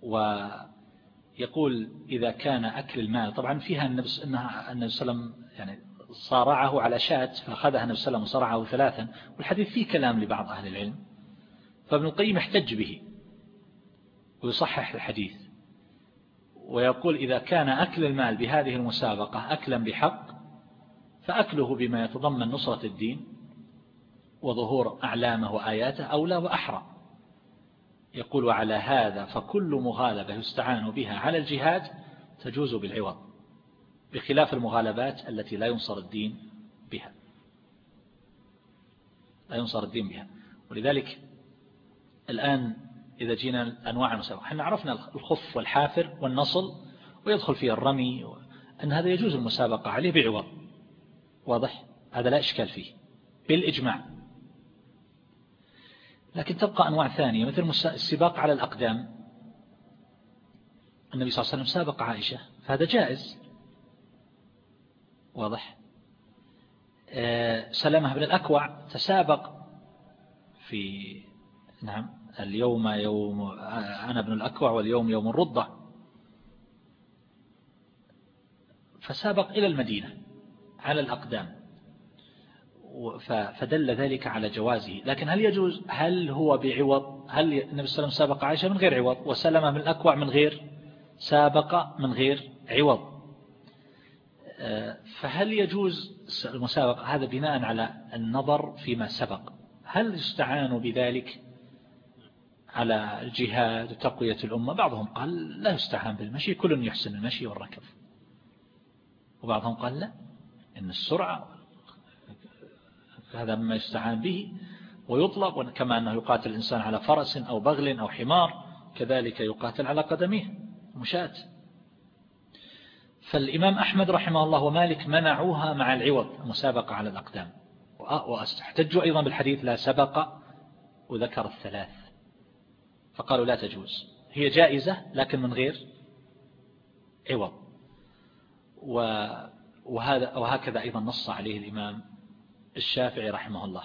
ويقول إذا كان أكل المال طبعا فيها النبي صلى الله عليه وسلم يعني صارعه على شاة فأخذها النبي صلى الله عليه وسلم وصارعه ثلاثا والحديث فيه كلام لبعض أهل العلم. فابن القيم احتج به. ويصحح الحديث. ويقول إذا كان أكل المال بهذه المسابقة أكلا بحق فأكله بما يتضمن نصرة الدين وظهور أعلامه وآياته أولى وأحرى. يقول على هذا فكل مغالبة يستعان بها على الجهاد تجوز بالعوض بخلاف المغالبات التي لا ينصر الدين بها. لا ينصر الدين بها. ولذلك الآن إذا جينا أنواع المسابقة إحنا عرفنا الخف والحافر والنصل ويدخل فيه الرمي أن هذا يجوز المسابقة عليه بعوض. واضح؟ هذا لا إشكال فيه. بالإجماع. لكن تبقى أنواع ثانية مثل السباق على الأقدام. النبي صلى الله عليه وسلم سابق عائشة فهذا جائز. واضح؟ آه، سلمة بن الأكوع تسابق في نعم. اليوم يوم أنا بن الأكوع واليوم يوم الرضع فسابق إلى المدينة على الأقدام. فدل ذلك على جوازه. لكن هل يجوز هل هو بعوض؟ هل النبي صلى الله عليه وسلم سابق عائشة من غير عوض؟ وسلم من الأكوع من غير سابق من غير عوض. آه، فهل يجوز المسابقة؟ هذا بناء على النظر فيما سبق. هل يستعان بذلك؟ على الجهاد وتقوية الأمة. بعضهم قال لا يستعان بالمشي كل يحسن المشي والركض. وبعضهم قال لا إن السرعة هذا مما يستعان به ويطلب كما أنه يقاتل الإنسان على فرس أو بغل أو حمار كذلك يقاتل على قدميه. مشاة. فالإمام أحمد رحمه الله ومالك منعوها مع العوض المسابقة على الأقدام. واحتجوا أيضا بالحديث لا سبق وذكر الثلاث. فقالوا لا تجوز. هي جائزة لكن من غير عوض. وهذا وهكذا أيضا نص عليه الإمام الشافعي رحمه الله.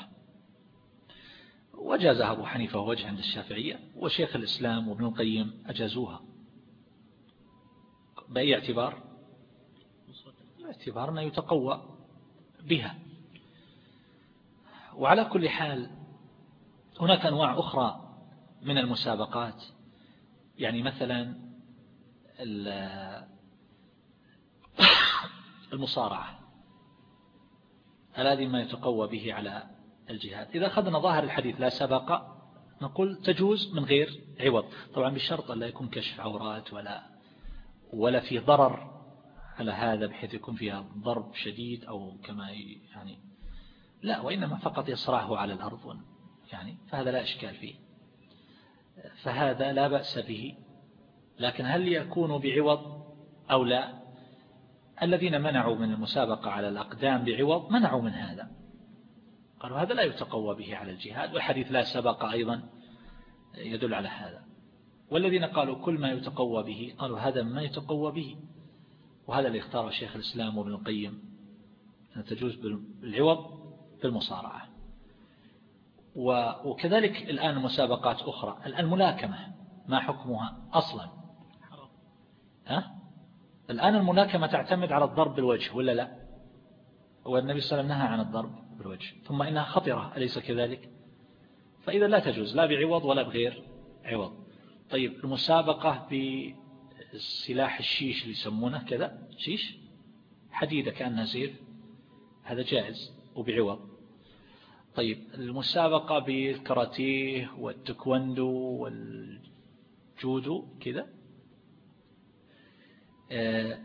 وجازها أبو حنيفة ووجه عند الشافعية وشيخ الإسلام وابن القيم أجازوها. بأي اعتبار؟ باعتبار ما يتقوى بها. وعلى كل حال هناك أنواع أخرى من المسابقات. يعني مثلا المصارعة. هذه ما يتقوى به على الجهاد. إذا أخذنا ظاهر الحديث لا سبق نقول تجوز من غير عوض. طبعا بشرط لا يكون كشف عورات ولا ولا في ضرر على هذا بحيث يكون فيها ضرب شديد أو كما يعني لا وإنما فقط يصرعه على الأرض يعني فهذا لا إشكال فيه. فهذا لا بأس به. لكن هل يكون بعوض أو لا؟ الذين منعوا من المسابقة على الأقدام بعوض منعوا من هذا. قالوا هذا لا يتقوى به على الجهاد والحديث لا سبق أيضا يدل على هذا. والذين قالوا كل ما يتقوى به قالوا هذا ما يتقوى به. وهذا اللي اختاره شيخ الإسلام وابن القيم. أن تجوز بالعوض بالمصارعة وكذلك الآن مسابقات أخرى. الآن ملاكمة. ما حكمها أصلا؟ ها؟ الآن الملاكمة تعتمد على الضرب بالوجه ولا لا؟ والنبي صلى الله عليه وسلم نهى عن الضرب بالوجه. ثم إنها خطرة. أليس كذلك؟ فإذا لا تجوز. لا بعوض ولا بغير عوض. طيب المسابقة بالسلاح الشيش اللي يسمونه كذا؟ شيش؟ حديدة كأنها سيف هذا جائز وبعوض. طيب المسابقة بالكراتيه والتكوندو والجودو كذا. آه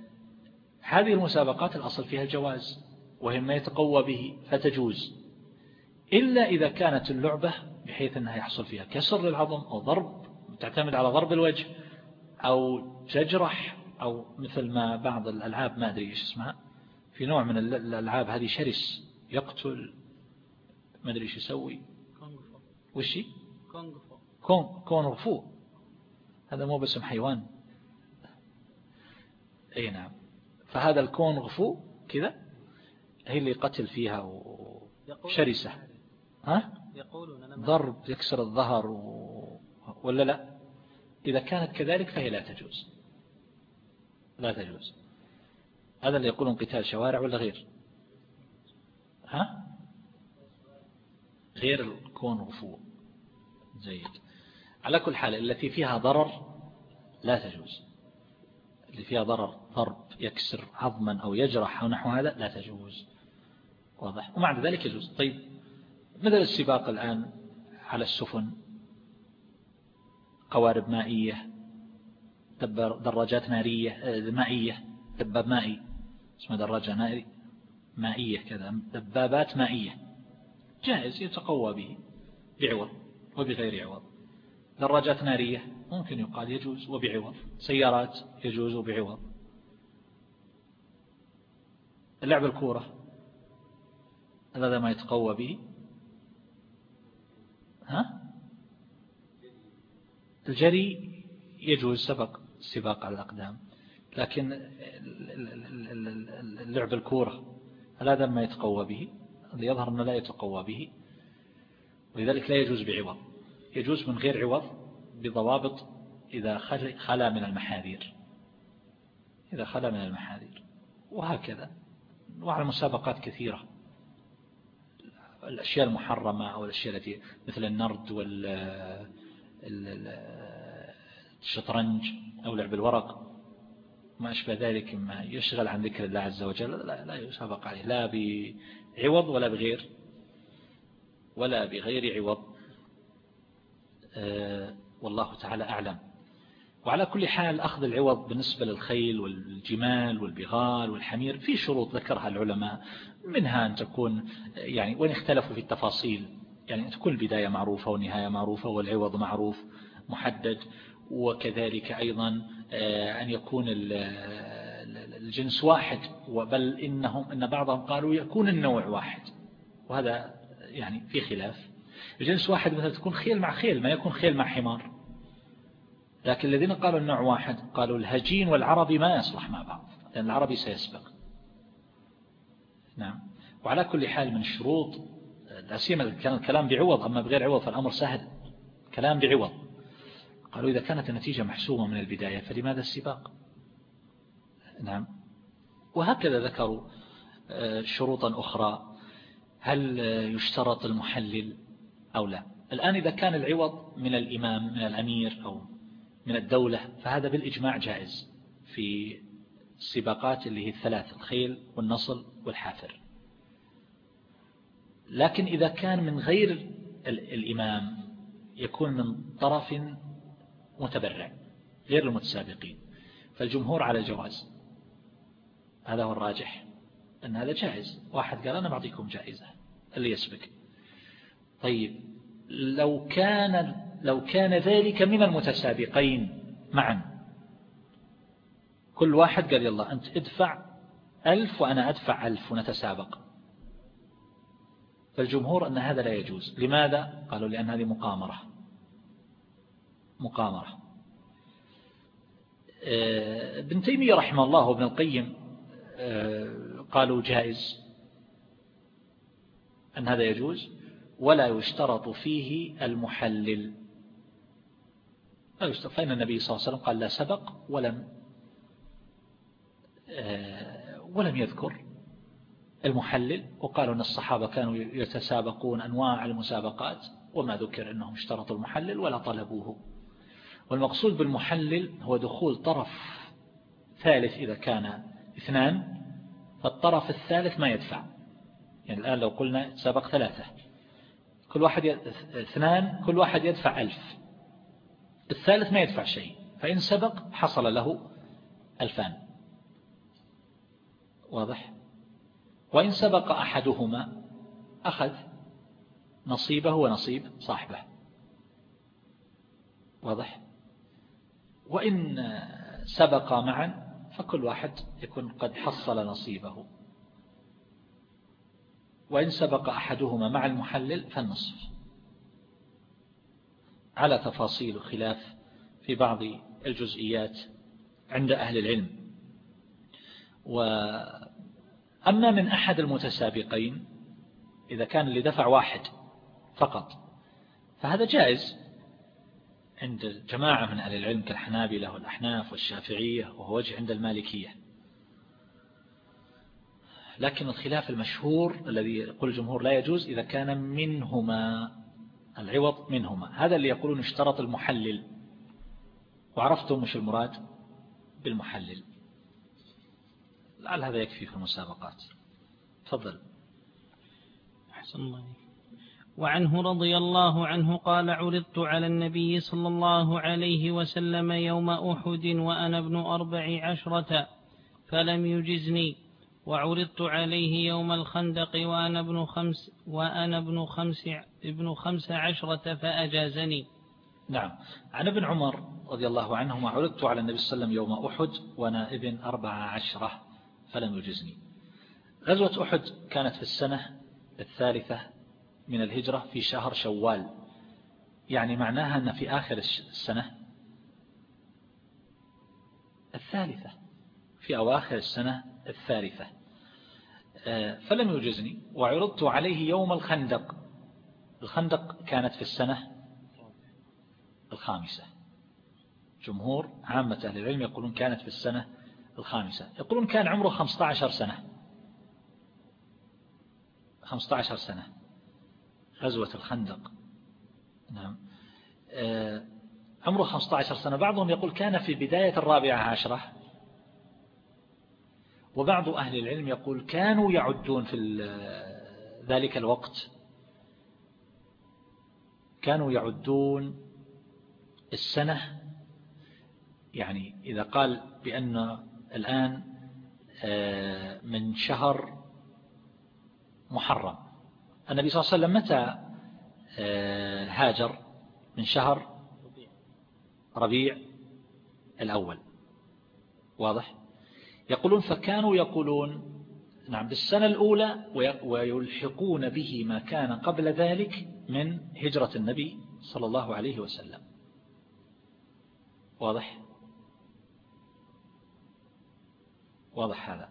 هذه المسابقات الأصل فيها الجواز وهي ما يتقوى به فتجوز. إلا إذا كانت اللعبة بحيث أنها يحصل فيها كسر للعظم أو ضرب تعتمد على ضرب الوجه أو تجرح أو مثل ما بعض الألعاب ما أدري إيش اسمها في نوع من الألعاب هذه شرس يقتل ما أدري إيش يسوي. وشي كونغ كونغ فو. هذا مو باسم حيوان. أي نعم. فهذا الكونغ فو كذا هي اللي قتل فيها وشرسة ها؟ ضرب يكسر الظهر و... ولا لا؟ إذا كانت كذلك فهي لا تجوز. لا تجوز. هذا اللي يقولون قتال شوارع ولا غير؟ ها؟ غير الكون غفو جيد. على كل حال التي فيها ضرر لا تجوز. اللي فيها ضرر ضرب يكسر عظما أو يجرح أو نحو هذا لا تجوز. واضح. ومع ذلك يجوز. طيب مثل السباق الآن على السفن؟ قوارب مائية دراجات نارية آه، مائية دباب مائي. اسمها دراجة مائية كذا. دبابات مائية. جائز يتقوى به بعوض وبغير عوض. دراجات نارية ممكن يقال يجوز وبعوض. سيارات يجوز وبعوض. اللعب الكورة هذا ما يتقوى به. ها؟ الجري يجوز سبق سباق على الأقدام. لكن لعب الكورة هذا ما يتقوى به. يظهر أنه لا يتقوى به ولذلك لا يجوز بعوض. يجوز من غير عوض بضوابط إذا خلا من المحاذير. إذا خلا من المحاذير. وهكذا. وعلى مسابقات كثيرة. الأشياء المحرمة أو الأشياء التي مثل النرد والشطرنج أو لعب الورق. ما أشبه ذلك مما يشغل عن ذكر الله عز وجل. لا, لا يسابق عليه. لا بعوض ولا بغير؟ ولا بغير عوض. آه، والله تعالى أعلم. وعلى كل حال أخذ العوض بالنسبة للخيل والجمال والبغال والحمير. في شروط ذكرها العلماء منها أن تكون يعني وين اختلفوا في التفاصيل يعني تكون البداية معروفة والنهاية معروفة والعوض معروف محدد. وكذلك أيضا آه، أن يكون الجنس واحد بل إنهم إن بعضهم قالوا يكون النوع واحد. وهذا يعني في خلاف. الجنس واحد مثلا تكون خيل مع خيل ما يكون خيل مع حمار. لكن الذين قالوا النوع واحد قالوا الهجين والعربي ما يصلح مع بعض لأن العربي سيسبق. نعم. وعلى كل حال من الشروط لا سيما كان الكلام بعوض أما بغير عوض فالأمر سهل. كلام بعوض. قالوا إذا كانت النتيجة محسومة من البداية فلماذا السباق؟ نعم. وهكذا ذكروا آه، شروطا أخرى. هل يشترط المحلل أو لا؟ الآن إذا كان العوض من الإمام من الأمير أو من الدولة فهذا بالإجماع جائز في السباقات اللي هي الثلاث الخيل والنصل والحافر. لكن إذا كان من غير الإمام يكون من طرف متبرع غير المتسابقين. فالجمهور على الجواز هذا هو الراجح. أن هذا جائز. واحد قال أنا بعطيكم جائزة. اللي يسبق. طيب. لو كان لو كان ذلك من المتسابقين معا. كل واحد قال يلا أنت ادفع ألف وأنا أدفع ألف ونتسابق. فالجمهور أن هذا لا يجوز. لماذا؟ قالوا لأن هذه مقامرة. مقامرة. آه، ابن تيمية رحمه الله وابن القيم قالوا جائز. أن هذا يجوز. ولا يشترط فيه المحلل. فإن النبي صلى الله عليه وسلم قال لا سبق ولم آه، ولم يذكر المحلل. وقالوا أن الصحابة كانوا يتسابقون أنواع المسابقات. وما ذكر أنهم اشترطوا المحلل ولا طلبوه. والمقصود بالمحلل هو دخول طرف ثالث إذا كان اثنان فالطرف الثالث ما يدفع. يعني الآن لو قلنا سبق ثلاثة. كل واحد اثنان كل واحد يدفع ألف. الثالث ما يدفع شيء فإن سبق حصل له ألفان. واضح؟ وإن سبق أحدهما أخذ نصيبه ونصيب صاحبه. واضح؟ وإن سبق معا فكل واحد يكون قد حصل نصيبه. وإن سبق أحدهما مع المحلل فالنصف. على تفاصيل خلاف في بعض الجزئيات عند أهل العلم. وأما من أحد المتسابقين إذا كان اللي دفع واحد فقط فهذا جائز. عند جماعة من أهل العلم كالحنابلة والأحناف والشافعية وهو وجه عند المالكية. لكن الخلاف المشهور الذي يقول الجمهور لا يجوز إذا كان منهما العوض منهما. هذا اللي يقولون اشترط المحلل. وعرفتم مش المراد بالمحلل؟ لعل هذا يكفي في المسابقات. تفضل. أحسن الله وعنه رضي الله عنه قال عرضت على النبي صلى الله عليه وسلم يوم أحد وأنا ابن أربع عشرة فلم يجزني وعرضت عليه يوم الخندق وأنا ابن خمس وأنا ابن خمس ابن خمس عشرة فأجازني. نعم، عن ابن عمر رضي الله عنهما عرضت على النبي صلى الله عليه وسلم يوم أحد وأنا ابن أربع عشرة فلم يجزني. غزوة أحد كانت في السنة الثالثة من الهجرة في شهر شوال. يعني معناها أن في آخر السنة. الثالثة. في أواخر السنة الثالثة. آه، فلم يجزني وعرضت عليه يوم الخندق. الخندق كانت في السنة الخامسة. جمهور عامة أهل العلم يقولون كانت في السنة الخامسة. يقولون كان عمره 15 سنة. 15 سنة. غزوة الخندق. نعم. آه، عمره 15 سنة. بعضهم يقول كان في بداية الرابعة عشرة. وبعض أهل العلم يقول كانوا يعدون في ذلك الوقت. كانوا يعدون السنة. يعني إذا قال بأن الآن آه، من شهر محرم. النبي صلى الله عليه وسلم متى آه، هاجر؟ من شهر ربيع الأول. واضح؟ يقولون فكانوا يقولون نعم بالسنة الأولى ويلحقون به ما كان قبل ذلك من هجرة النبي صلى الله عليه وسلم. واضح؟ واضح هذا.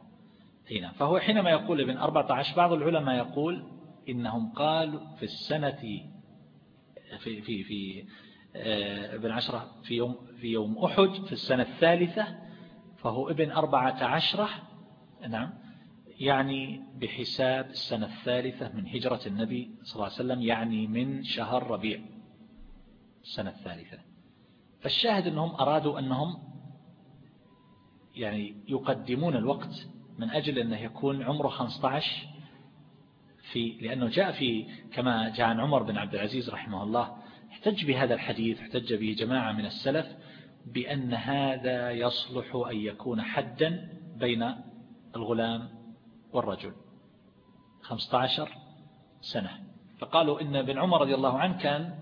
هنا فهو حينما يقول ابن 14 بعض العلماء يقول إنهم قالوا في السنة في في في آه، ابن عشرة في يوم في يوم أحد في السنة الثالثة فهو ابن أربعة عشرة نعم يعني بحساب السنة الثالثة من هجرة النبي صلى الله عليه وسلم يعني من شهر ربيع السنة الثالثة. فالشاهد أنهم أرادوا أنهم يعني يقدمون الوقت من أجل أنه يكون عمره 15 في لأنه جاء في كما جاء عن عمر بن عبد العزيز رحمه الله احتج بهذا الحديث احتج به جماعة من السلف بأن هذا يصلح أن يكون حدا بين الغلام والرجل. 15 سنة. فقالوا إن ابن عمر رضي الله عنه كان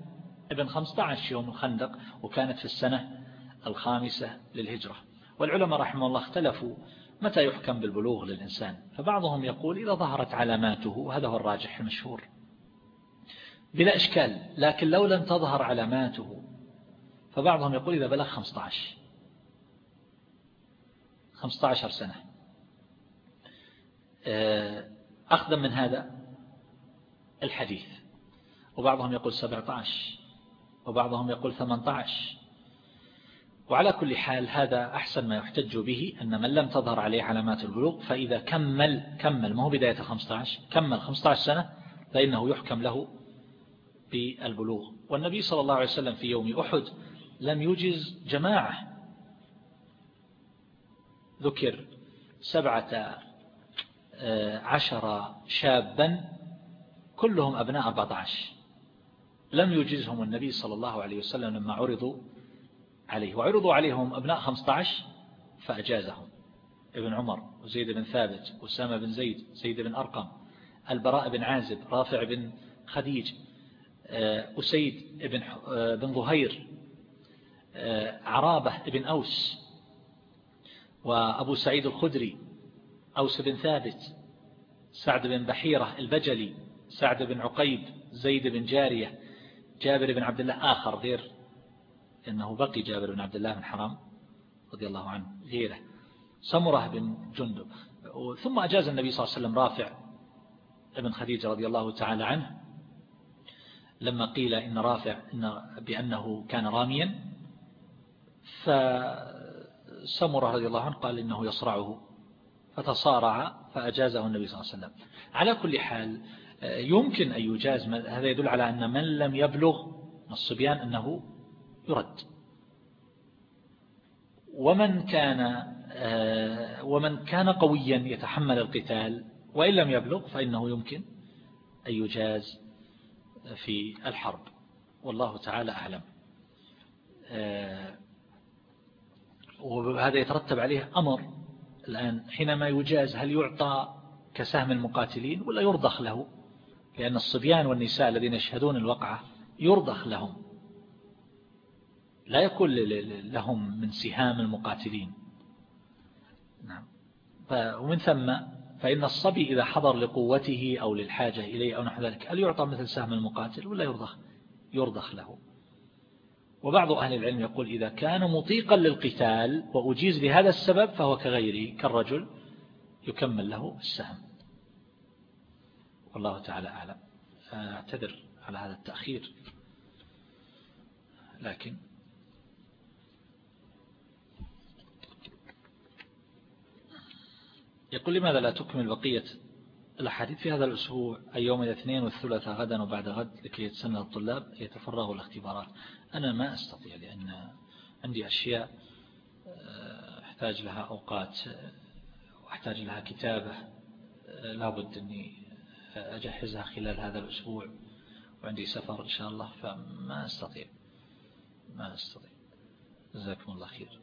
ابن 15 يوم الخندق وكانت في السنة الخامسة للهجرة. والعلماء رحمه الله اختلفوا متى يحكم بالبلوغ للإنسان؟ فبعضهم يقول إذا ظهرت علاماته وهذا هو الراجح المشهور. بلا إشكال لكن لو لم تظهر علاماته فبعضهم يقول إذا بلغ 15 15 سنة. آه، أخذا من هذا الحديث. وبعضهم يقول 17 وبعضهم يقول 18 وعلى كل حال هذا أحسن ما يحتج به أن من لم تظهر عليه علامات البلوغ فإذا كمل كمل ما هو بداية 15 كمل 15 سنة فإنه يحكم له بالبلوغ. والنبي صلى الله عليه وسلم في يوم أحد لم يجز جماعة. ذكر سبعة آه، عشر شابا كلهم أبناء 14 لم يجزهم النبي صلى الله عليه وسلم لما عرضوا عليه وعرضوا عليهم أبناء 15 فأجازهم. ابن عمر وزيد بن ثابت وسامة بن زيد زيد بن أرقم البراء بن عازب رافع بن خديج آه، أسيد بن آه، بن ظهير آه، عرابة بن أوس وأبو سعيد الخدري أوس بن ثابت سعد بن بحيرة البجلي سعد بن عقيب زيد بن جارية جابر بن عبد الله آخر غير إنه بقي جابر بن عبد الله بن حرام رضي الله عنه غيره سمرة بن جندب. ثم أجاز النبي صلى الله عليه وسلم رافع ابن خديجة رضي الله تعالى عنه لما قيل إن رافع إن بأنه كان راميا فسمرة رضي الله عنه قال إنه يصرعه فتصارع فأجازه النبي صلى الله عليه وسلم. على كل حال يمكن أن يجاز هذا يدل على أن من لم يبلغ الصبيان أنه يرد ومن كان آه، ومن كان قويا يتحمل القتال وإن لم يبلغ فإنه يمكن أن يجاز في الحرب. والله تعالى أعلم. آه، وهذا يترتب عليه أمر. الآن حينما يجاز هل يعطى كسهم المقاتلين ولا يرضخ له؟ لأن الصبيان والنساء الذين يشهدون الوقعة يرضخ لهم. لا يكون لهم من سهام المقاتلين. نعم. ومن ثم فإن الصبي إذا حضر لقوته أو للحاجة إليه أو نحو ذلك هل يعطى مثل سهم المقاتل ولا يرضخ؟ يرضخ له. وبعض أهل العلم يقول إذا كان مطيقا للقتال وأجيز لهذا السبب فهو كغيره كالرجل يكمل له السهم. والله تعالى أعلم. أعتذر على هذا التأخير. لكن يقول لماذا لا تكمل بقية الأحاديث في هذا الأسبوع؟ أي يوم الاثنين والثلاثاء غدا وبعد غد لكي يتسنى الطلاب يتفرغوا الاختبارات. أنا ما أستطيع لأن عندي أشياء آه، أحتاج لها أوقات وأحتاج لها كتابة آه، لابد أني أجهزها خلال هذا الأسبوع وعندي سفر إن شاء الله فما أستطيع ما أستطيع. جزاكم الله خير.